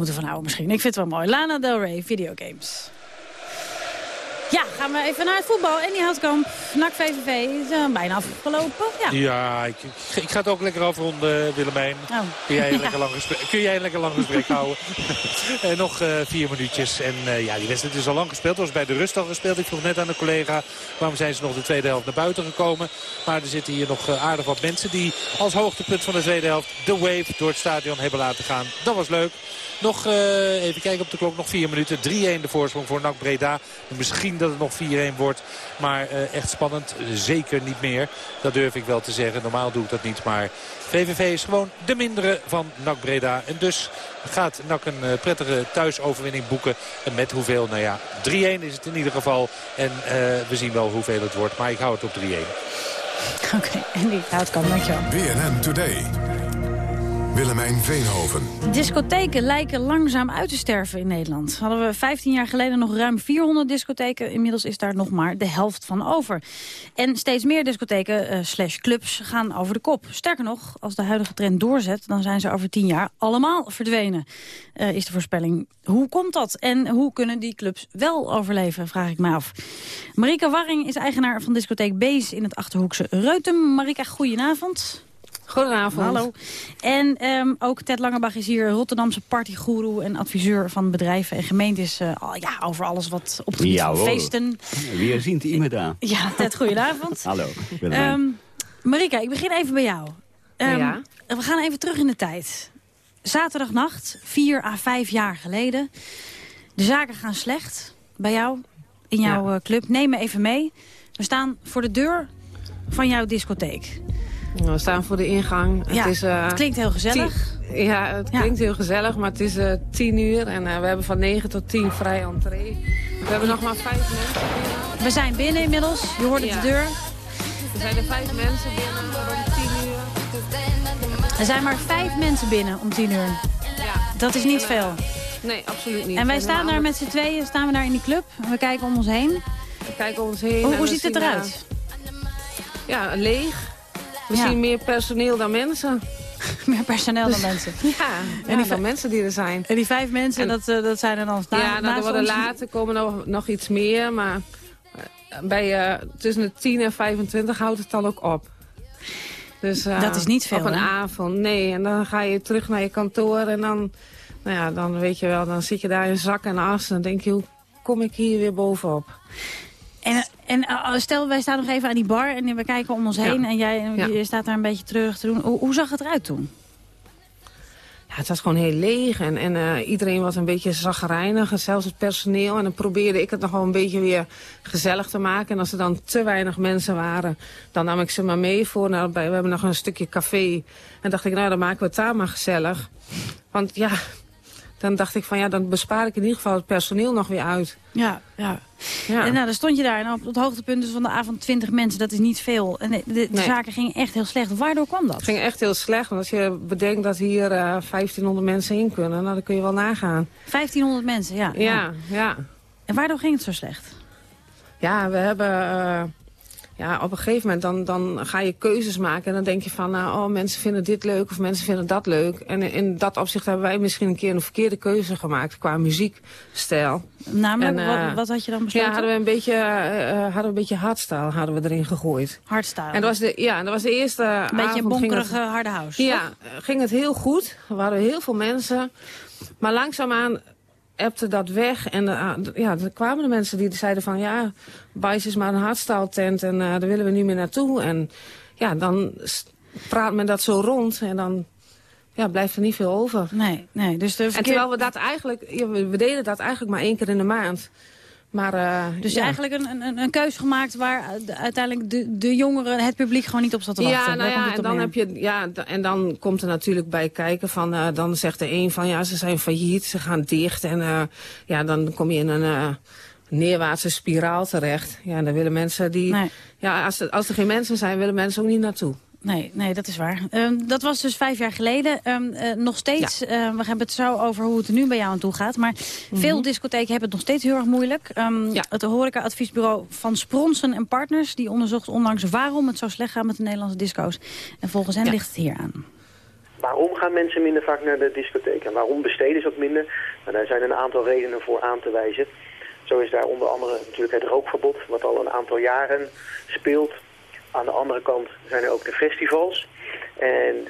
Moet je moet ervan houden misschien. Ik vind het wel mooi. Lana Del Rey, videogames. Ja, gaan we even naar het voetbal. En die Houtkamp, NAC VVV, is uh, bijna afgelopen. Ja. Ja, ik, ik, ik ga het ook lekker afronden, Willemijn. Oh. Kun, jij een Ja. lekker lang gesprek, kun jij een lekker lang gesprek houden? en nog eh, vier minuutjes. En eh, ja, die wedstrijd is al lang gespeeld. was bij de rust al gespeeld. Ik vroeg net aan een collega waarom zijn ze nog de tweede helft naar buiten gekomen. Maar er zitten hier nog eh, aardig wat mensen die als hoogtepunt van de tweede helft de wave door het stadion hebben laten gaan. Dat was leuk. Nog, eh, even kijken op de klok, nog vier minuten. 3-1 de voorsprong voor NAC Breda. Misschien dat het nog 4-1 wordt. Maar eh, echt spannend, zeker niet meer. Dat durf ik wel te zeggen. Normaal doe ik dat niet. Maar VVV is gewoon de mindere van NAC Breda. En dus gaat NAC een eh, prettige thuisoverwinning boeken. En met hoeveel? Nou ja, 3-1 is het in ieder geval. En eh, we zien wel hoeveel het wordt. Maar ik hou het op 3-1. Oké, en die Houtkamp, dankjewel. BNN Today. Willemijn Veenhoven. Discotheken lijken langzaam uit te sterven in Nederland. Hadden we 15 jaar geleden nog ruim 400 discotheken. Inmiddels is daar nog maar de helft van over. En steeds meer discotheken eh, slash clubs gaan over de kop. Sterker nog, als de huidige trend doorzet... dan zijn ze over 10 jaar allemaal verdwenen, eh, is de voorspelling. Hoe komt dat? En hoe kunnen die clubs wel overleven, vraag ik me af. Marika Warring is eigenaar van discotheek Bees in het Achterhoekse Reutem. Marika, goedenavond. Goedenavond. Hallo. En ehm, ook Ted Langebach is hier Rotterdamse partygoeroe en adviseur van bedrijven en gemeentes. eh, al- ja, over alles wat op het gebied Ja, van feesten. Weer zien iemand daar. Ja, Ted, goedenavond. Hallo. Ehm Marika, ik begin even bij jou. Ehm, Ja. We gaan even terug in de tijd. Zaterdagnacht, vier à vijf jaar geleden. De zaken gaan slecht bij jou, in jouw eh, club. Neem me even mee. We staan voor de deur van jouw discotheek. We staan voor de ingang. Ja, het, is, eh, het klinkt heel gezellig. tien- ja, het klinkt heel gezellig, maar het is eh, tien uur en eh, we hebben van 9 tot 10 vrij entree. We hebben nog maar vijf mensen binnen. We zijn binnen inmiddels. Je hoort het Ja. de deur. Er zijn er vijf mensen binnen rond 10 uur. Er zijn maar vijf mensen binnen om tien uur. Ja. Dat is niet veel. Nee, absoluut niet. En wij staan daar met z'n tweeën, staan we daar in die club. We kijken om ons heen. We kijken om ons heen. Hoe, ziet het eruit? ja, leeg. We Ja. zien meer personeel dan mensen. Meer personeel dan mensen. Ja, En ja, die dan mensen die er zijn. En die vijf mensen, En- dat, eh, dat zijn er dan na, ja, nou, er naast worden later komen nog, nog iets meer, maar eh, bij, eh, tussen de 10 en 25 houdt het dan ook op. Dus, Dat is niet veel, Op een hè? avond, nee. En dan ga je terug naar je kantoor en dan, nou ja, dan weet je wel, dan zit je daar in zak en as. En dan denk je, hoe kom ik hier weer bovenop? En, en eh, stel, wij staan nog even aan die bar en we kijken om ons heen. En jij Ja. je staat daar een beetje terug te doen. Hoe, hoe zag het eruit toen? Ja, het was gewoon heel leeg en, en eh, iedereen was een beetje zagrijnig, en zelfs het personeel. En dan probeerde ik het nog wel een beetje weer gezellig te maken. En als er dan te weinig mensen waren, dan nam ik ze maar mee voor. Nou, we hebben nog een stukje café. En dacht ik, nou, dan maken we het daar maar gezellig. Want ja, dan dacht ik van ja, dan bespaar ik in ieder geval het personeel nog weer uit. Ja, ja. Ja. En nou, dan stond je daar en op het hoogtepunt dus van de avond 20 mensen. Dat is niet veel. En de, de, de Nee. zaken gingen echt heel slecht. Waardoor kwam dat? Het ging echt heel slecht. Want als je bedenkt dat hier eh 1500 mensen in kunnen, nou, dan kun je wel nagaan. 1500 mensen, ja. Ja, ja. En waardoor ging het zo slecht? Ja, we hebben... eh, ja, op een gegeven moment dan, dan ga je keuzes maken. En dan denk je van, nou, oh, mensen vinden dit leuk of mensen vinden dat leuk. En in, dat opzicht hebben wij misschien een keer een verkeerde keuze gemaakt qua muziekstijl. Namelijk, En, eh, wat, wat had je dan besloten? Ja, hadden we een beetje, eh, hadden we een beetje hardstyle hadden we erin gegooid. Hardstyle. En dat was de, ja, dat was de eerste Een beetje bonkerige harde house. Ja, toch? ging het heel goed. Er waren heel veel mensen. Maar langzaamaan ebte dat weg. En d- ja, er kwamen de mensen die zeiden van... ja, Bice is maar een hardstyle tent en eh, daar willen we niet meer naartoe. En ja, dan praat men dat zo rond en dan ja, blijft er niet veel over. Nee, nee. Dus de En terwijl we dat eigenlijk... ja, we deden dat eigenlijk maar één keer in de maand. Maar, uh, dus ja. eigenlijk een, een, een keuze gemaakt waar uiteindelijk de, de jongeren, het publiek gewoon niet op zat te wachten. Ja, nou ja, en dan, heb je, ja, en dan komt er natuurlijk bij kijken van, uh, dan zegt de een van ja, ze zijn failliet, ze gaan dicht. En uh, ja, dan kom je in een neerwaartse spiraal terecht. Ja, en dan willen mensen die, nee. ja, als er, als er geen mensen zijn, willen mensen ook niet naartoe. Nee, nee, dat is waar. Um, dat was dus vijf jaar geleden. Um, uh, nog steeds, ja. uh, we hebben het zo over hoe het er nu bij jou aan toe gaat. Maar mm -hmm. veel discotheken hebben het nog steeds heel erg moeilijk. Um, ja. Het horeca-adviesbureau van Spronsen en Partners... die onderzocht onlangs waarom het zo slecht gaat met de Nederlandse disco's. En volgens hen ja. ligt het hier aan. Waarom gaan mensen minder vaak naar de discotheek? En waarom besteden ze ook minder? Nou, daar zijn een aantal redenen voor aan te wijzen. Zo is daar onder andere natuurlijk het rookverbod... wat al een aantal jaren speelt... Aan de andere kant zijn er ook de festivals. En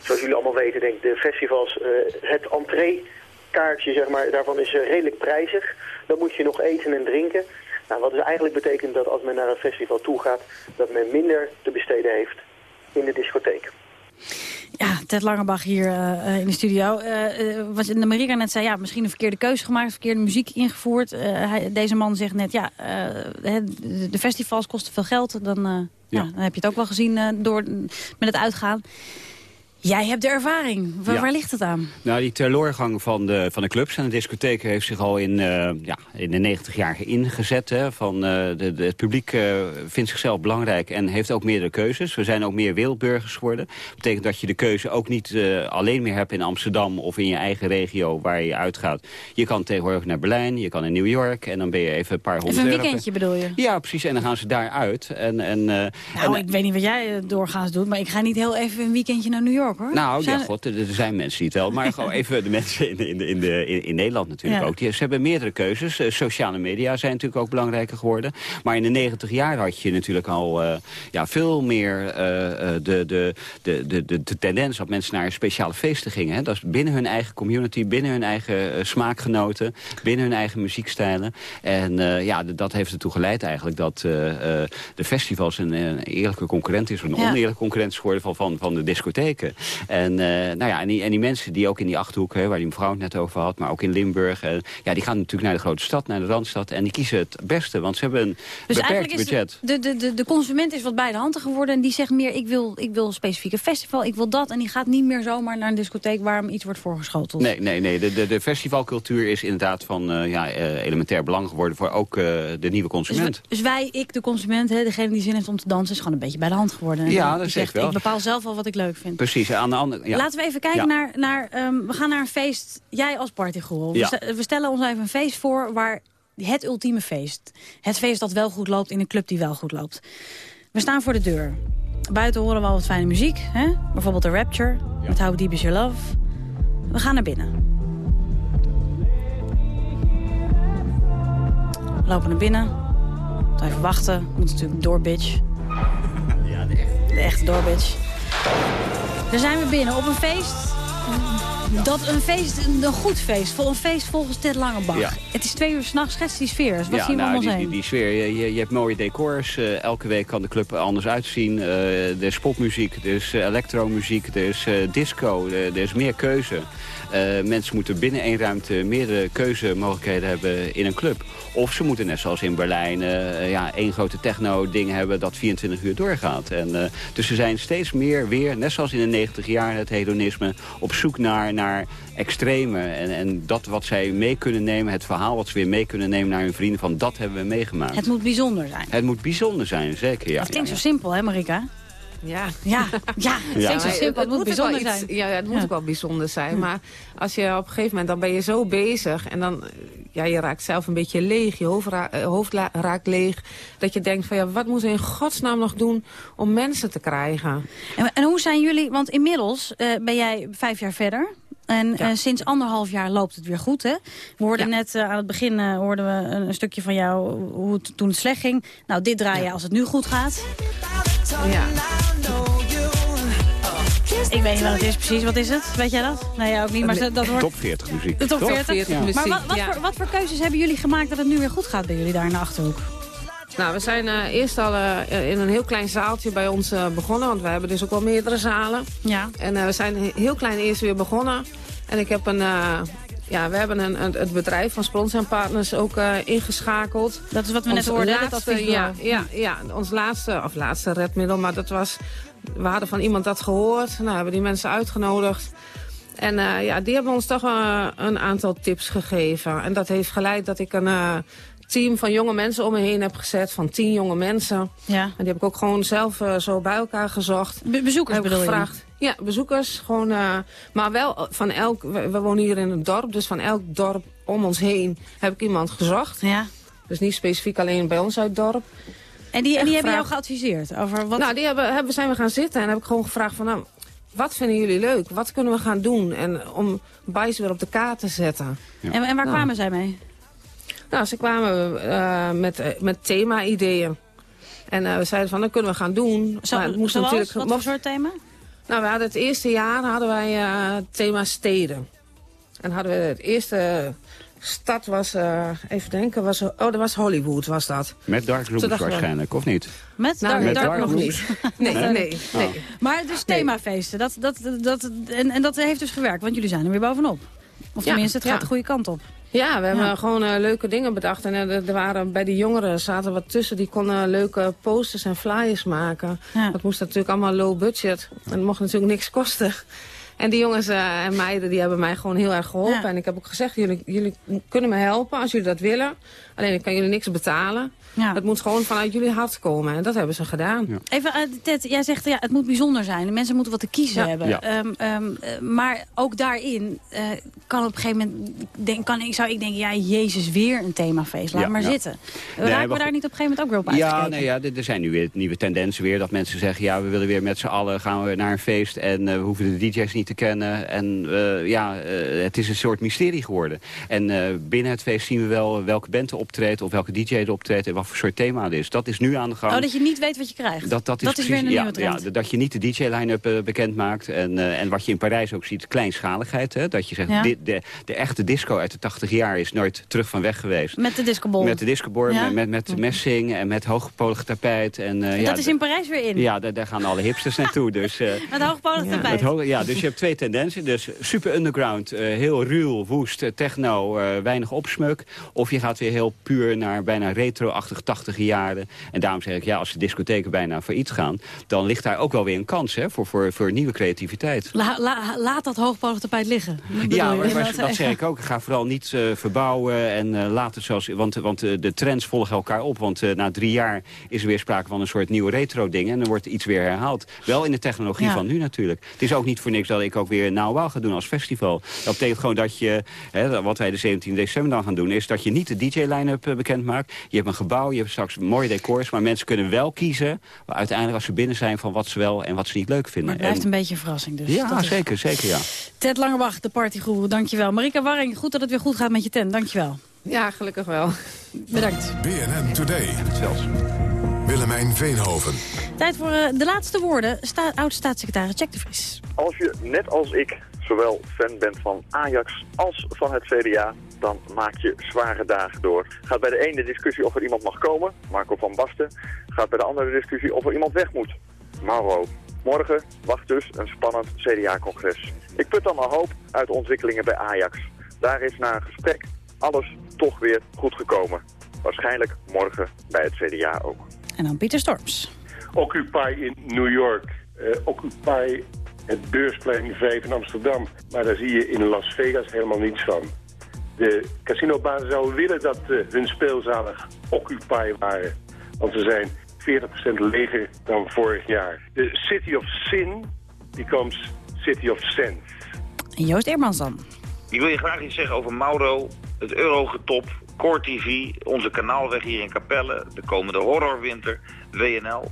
zoals jullie allemaal weten, denk ik, de festivals, uh, het entreekaartje, zeg maar, daarvan is uh, redelijk prijzig. Dan moet je nog eten en drinken. Nou, wat dus eigenlijk betekent dat als men naar een festival toe gaat, dat men minder te besteden heeft in de discotheek. Ja, Ted Langebach hier uh, in de studio. Uh, wat de Amerika net zei, ja, misschien een verkeerde keuze gemaakt, verkeerde muziek ingevoerd. Hij, deze man zegt net, ja, de, de festivals kosten veel geld. Dan, ja. Ja, dan heb je het ook wel gezien door, met het uitgaan. Jij hebt de ervaring. Waar, ja. waar, ligt het aan? Nou, die teloorgang van de, van de clubs en de discotheken heeft zich al in, uh, ja, in de 90 jaar ingezet. Hè, van, uh, de, de, het publiek uh, vindt zichzelf belangrijk en heeft ook meerdere keuzes. We zijn ook meer wereldburgers geworden. Dat betekent dat je de keuze ook niet alleen meer hebt in Amsterdam of in je eigen regio waar je uitgaat. Je kan tegenwoordig naar Berlijn, je kan in New York en dan ben je even een paar honderd Even een weekendje bedoel je? Ja, precies. En dan gaan ze daar uit. En, en, nou, en, ik weet niet wat jij doorgaans doet, maar ik ga niet heel even een weekendje naar New York. Hoor. Nou, zijn ja, god, er, zijn mensen die het wel. Maar gewoon even de mensen in, in, in, de, in, in Nederland natuurlijk ja. ook. Die, ze hebben meerdere keuzes. Uh, sociale media zijn natuurlijk ook belangrijker geworden. Maar in de 90 jaar had je natuurlijk al uh, ja, veel meer uh, de, de, de, de, de, de tendens dat mensen naar speciale feesten gingen. Hè. Dat is binnen hun eigen community, binnen hun eigen smaakgenoten, binnen hun eigen muziekstijlen. En ja, dat heeft ertoe geleid eigenlijk dat de festivals een, een eerlijke concurrent is, een ja. oneerlijke concurrent is geworden van, van, van de discotheken. En, uh, nou ja, en, die, en die mensen die ook in die Achterhoek, hè, waar die mevrouw het net over had... maar ook in Limburg, uh, ja, die gaan natuurlijk naar de grote stad, naar de Randstad... en die kiezen het beste, want ze hebben een dus beperkt budget. De, de, de, de consument is wat bij de handen geworden... en die zegt meer, ik wil, ik wil een specifieke festival, ik wil dat... en die gaat niet meer zomaar naar een discotheek waar hem iets wordt voorgeschoteld. Nee, nee, nee. De, de, de festivalcultuur is inderdaad van uh, ja, elementair belang geworden... voor ook de nieuwe consument. Dus, dus, wij, ik, de consument, hè, degene die zin heeft om te dansen... is gewoon een beetje bij de hand geworden. Ja, dat zegt wel. Ik bepaal zelf al wat ik leuk vind. Precies, aan de andere... Ja. Laten we even kijken naar... naar um, we gaan naar een feest, jij als partygoal. Ja. We stellen ons even een feest voor waar het ultieme feest. Het feest dat wel goed loopt in een club die wel goed loopt. We staan voor de deur. Buiten horen we al wat fijne muziek. Hè? Bijvoorbeeld de Rapture, ja. met How Deep Is Your Love. We gaan naar binnen. We lopen naar binnen. Even wachten. Moet natuurlijk door, bitch. Ja, de echte. De echte door, bitch. Daar zijn we binnen op een feest. Dat een feest, een goed feest, een feest volgens Ted Langebach. Ja. Het is twee uur s'nachts, schets die sfeer. Wat ja, zien we nou, om ons die? Die, sfeer, je, je hebt mooie decors. Uh, elke week kan de club er anders uitzien. Uh, er is popmuziek, er is uh, elektromuziek, er is disco, er is meer keuze. mensen moeten binnen één ruimte meerdere keuzemogelijkheden hebben in een club. Of ze moeten net zoals in Berlijn ja, één grote techno-ding hebben dat 24 uur doorgaat. En, dus ze zijn steeds meer weer, net zoals in de 90 jaar het hedonisme, op zoek naar, naar extreme. En, en dat wat zij mee kunnen nemen, het verhaal wat ze weer mee kunnen nemen naar hun vrienden, van dat hebben we meegemaakt. Het moet bijzonder zijn. Het moet bijzonder zijn, zeker. Ja. Het klinkt ja, zo simpel, hè Marika? Ja. Ja, ja, het klinkt zo simpel. Het, moet, moet bijzonder iets, zijn. Ja, het moet ja. ook wel bijzonder zijn. Maar als je op een gegeven moment, dan ben je zo bezig. En dan, ja, je raakt zelf een beetje leeg. Je hoofd, ra hoofd raakt leeg. Dat je denkt van, ja, wat moeten we in godsnaam nog doen om mensen te krijgen? En, en hoe zijn jullie, want inmiddels uh, ben jij vijf jaar verder. En ja. uh, sinds anderhalf jaar loopt het weer goed, hè? We hoorden ja. net uh, aan het begin uh, hoorden we een, een, stukje van jou hoe het toen het slecht ging. Nou, dit draai je ja. als het nu goed gaat. Ja. Ik weet niet wat het is precies. Wat is het? Weet jij dat? Nee, jij ook niet. Maar dat wordt... Top 40 muziek. De top 40. 40 muziek. Maar wat, wat, voor, wat voor keuzes hebben jullie gemaakt dat het nu weer goed gaat bij jullie daar in de Achterhoek? Nou, we zijn uh, eerst al uh, in een heel klein zaaltje bij ons uh, begonnen. Want we hebben dus ook wel meerdere zalen. Ja. En we zijn heel klein eerst weer begonnen. En ik heb een, Ja, we hebben een, een- het bedrijf van Spons en Partners ook eh, ingeschakeld. Dat is wat we net Ons hoorden, hè, dat laatste- ja, ja, ja, ons laatste, of laatste redmiddel, maar dat was... We hadden van iemand dat gehoord, nou hebben die mensen uitgenodigd. En eh, ja, die hebben ons toch eh, een aantal tips gegeven. En dat heeft geleid dat ik een eh, team van jonge mensen om me heen heb gezet. Van tien jonge mensen. Ja. En die heb ik ook gewoon zelf eh, zo bij elkaar gezocht. bezoekers heb ik bedoel je? gevraagd. Ja, bezoekers. Gewoon, eh, maar wel van elk... We, we wonen hier in een dorp, dus van elk dorp om ons heen heb ik iemand gezocht. Ja. Dus niet specifiek alleen bij ons uit het dorp. En die, en die hebben jou gevraagd- geadviseerd over wat... Nou, die hebben, hebben, zijn we gaan zitten en heb ik gewoon gevraagd van... Nou, wat vinden jullie leuk? Wat kunnen we gaan doen? En om Bijs weer op de kaart te zetten. en, en waar Nou. kwamen zij mee? Nou, ze kwamen eh, met, eh, met thema-ideeën. En eh, we zeiden van, dat kunnen we gaan doen. Zo, maar het moest zoals? natuurlijk... Wat voor soort thema? Nou, we hadden het eerste jaar hadden wij eh, het thema steden. En hadden we het eerste stad was, eh, even denken, was, oh, dat was Hollywood was dat. Met dark rooms waarschijnlijk, of niet? Met Nou, dark, met dark dark rooms. Nee, nee, nee. Oh. Maar dus themafeesten, dat, dat, dat, en, en dat heeft dus gewerkt, want jullie zijn er weer bovenop. Of Ja, tenminste, het ja. gaat de goede kant op. Ja, we hebben Ja. gewoon eh, leuke dingen bedacht. En eh, er waren bij de jongeren zaten wat tussen. Die konden leuke posters en flyers maken. Dat moest natuurlijk allemaal low budget. En het mocht natuurlijk niks kosten. En die jongens eh, en meiden die hebben mij gewoon heel erg geholpen. Ja. En ik heb ook gezegd, jullie, jullie kunnen me helpen als jullie dat willen. Alleen ik kan jullie niks betalen. Het moet gewoon vanuit jullie hart komen. En dat hebben ze gedaan. Even, eh, Ted, jij zegt ja, het moet bijzonder zijn. De mensen moeten wat te kiezen Ja. hebben. Ja. Ehm, ehm, eh, maar ook daarin eh, kan op een gegeven moment, denk, kan, ik, zou ik denken, ja, Jezus, weer een themafeest. Laat Ja, maar ja. zitten. Nee, Raken we maar daar niet op een gegeven moment ook weer op Ja, nee, ja er, zijn nu weer nieuwe tendensen weer. Dat mensen zeggen, ja, we willen weer met z'n allen gaan we naar een feest. En eh, we hoeven de DJ's niet te kennen. En eh, ja, het is een soort mysterie geworden. En eh, binnen het feest zien we wel welke band er optreedt. Of welke DJ er optreedt. En wat voor soort thema het is. Dat is nu aan de gang. Oh, dat je niet weet wat je krijgt. Dat, dat is, weer precies- een ja, nieuwe trend. Ja, dat je niet de DJ-line-up eh, bekend maakt. En, eh, en wat je in Parijs ook ziet, kleinschaligheid. Hè? Dat je zegt, Ja. dit, de, de echte disco uit de 80 jaar is nooit terug van weg geweest. Met de discobol. Met de Ja. met, met, messing en met hooggepolig tapijt. En, eh, En dat is in Parijs weer in. Ja, daar, daar gaan alle hipsters naartoe. Dus, Met hoogpolig erbij. met ja, dus je hebt twee tendensen. Dus super underground, heel ruw, woest, techno, weinig opsmuk. Of je gaat weer heel puur naar bijna retro-achtig 80 jaren. En daarom zeg ik, ja, als de discotheken bijna failliet gaan... dan ligt daar ook wel weer een kans hè, voor, voor, voor nieuwe creativiteit. La- la- laat dat hoogpolig tapijt liggen. Ja, je? maar, maar Dat- zeg ik ook. Ga vooral niet eh, verbouwen en eh, laat het zoals... Want, want eh, de trends volgen elkaar op. Want na drie jaar is er weer sprake van een soort nieuwe retro-ding. En dan wordt iets weer herhaald. Wel in de technologie Ja. van nu natuurlijk. Het is ook niet voor niks dat ik ook weer nou wel ga doen als festival. Dat betekent gewoon dat je... Hè, wat wij de 17 december dan gaan doen... is dat je niet de DJ-line-up bekend maakt. Je hebt een gebouw, je hebt straks mooie decors... maar mensen kunnen wel kiezen... uiteindelijk als ze binnen zijn van wat ze wel en wat ze niet leuk vinden. Maar het blijft En- een beetje een verrassing dus. ja, Dat is- zeker, zeker ja. Ted Langerbach, de partygoeroe, dankjewel. Marika Warring, goed dat het weer goed gaat met je tent, dankjewel. Ja, gelukkig wel. Bedankt. BNN Today. Willemijn Veenhoven. Tijd voor eh, de laatste woorden. Sta Oud-staatssecretaris Jack de Vries. Als je, net als ik, zowel fan bent van Ajax als van het CDA, dan maak je zware dagen door. Gaat bij de ene de discussie of er iemand mag komen, Marco van Basten. Gaat bij de andere de discussie of er iemand weg moet, Mauro. Morgen wacht dus een spannend CDA-congres. Ik put dan maar hoop uit de ontwikkelingen bij Ajax. Daar is na een gesprek alles toch weer goed gekomen. Waarschijnlijk morgen bij het CDA ook. En dan Pieter Storms. Occupy in New York. eh, Occupy het beursplein 5 in Amsterdam. Maar daar zie je in Las Vegas helemaal niets van. De casinobazen zouden willen dat eh, hun speelzalen Occupy waren. Want ze zijn 40% leger dan vorig jaar. De City of Sin becomes City of Sense. En Joost Eermans dan. Ik wil je graag iets zeggen over Mauro, het Eurogetop, Core TV, onze kanaalweg hier in Capelle, de komende horrorwinter, WNL.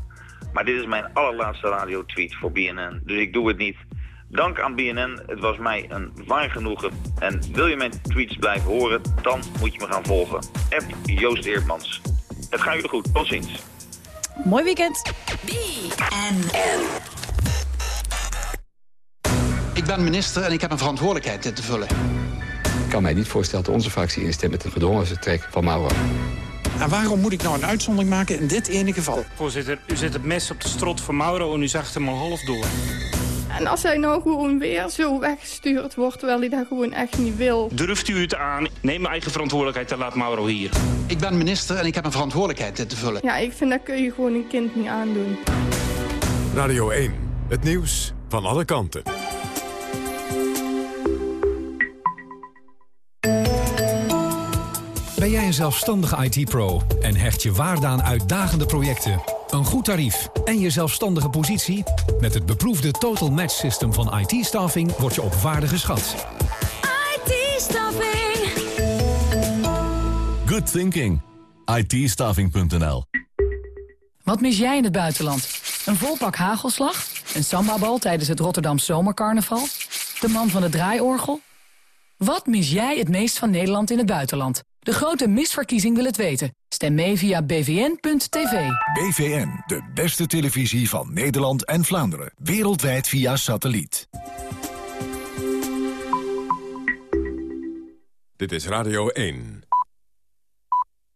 Maar dit is mijn allerlaatste radio-tweet voor BNN, dus ik doe het niet. Dank aan BNN, het was mij een waar genoegen. En wil je mijn tweets blijven horen, dan moet je me gaan volgen. App Joost Eermans. Het gaat jullie goed, tot ziens. Mooi weekend. BNN. Ik ben minister en ik heb een verantwoordelijkheid in te vullen. Ik kan mij niet voorstellen dat onze fractie instemt met een gedwongen vertrek van Mauro. En waarom moet ik nou een uitzondering maken in dit ene geval? Voorzitter, u zet het mes op de strot van Mauro en u zag hem al half door. En als hij nou gewoon weer zo weggestuurd wordt, terwijl hij dat gewoon echt niet wil. Durft u het aan? Neem mijn eigen verantwoordelijkheid en laat Mauro hier. Ik ben minister en ik heb een verantwoordelijkheid te vullen. Ja, ik vind dat kun je gewoon een kind niet aandoen. Radio 1, het nieuws van alle kanten. Ben jij een zelfstandige IT-pro en hecht je waarde aan uitdagende projecten, een goed tarief en je zelfstandige positie? Met het beproefde Total Match System van IT-staffing word je op waarde geschat. IT-staffing. Good thinking. IT-staffing.nl Wat mis jij in het buitenland? Een volpak hagelslag? Een sambabal tijdens het Rotterdam Zomercarnaval? De man van het draaiorgel? Wat mis jij het meest van Nederland in het buitenland? De grote misverkiezing wil het weten. Stem mee via bvn.tv. BVN, de beste televisie van Nederland en Vlaanderen. Wereldwijd via satelliet. Dit is Radio 1.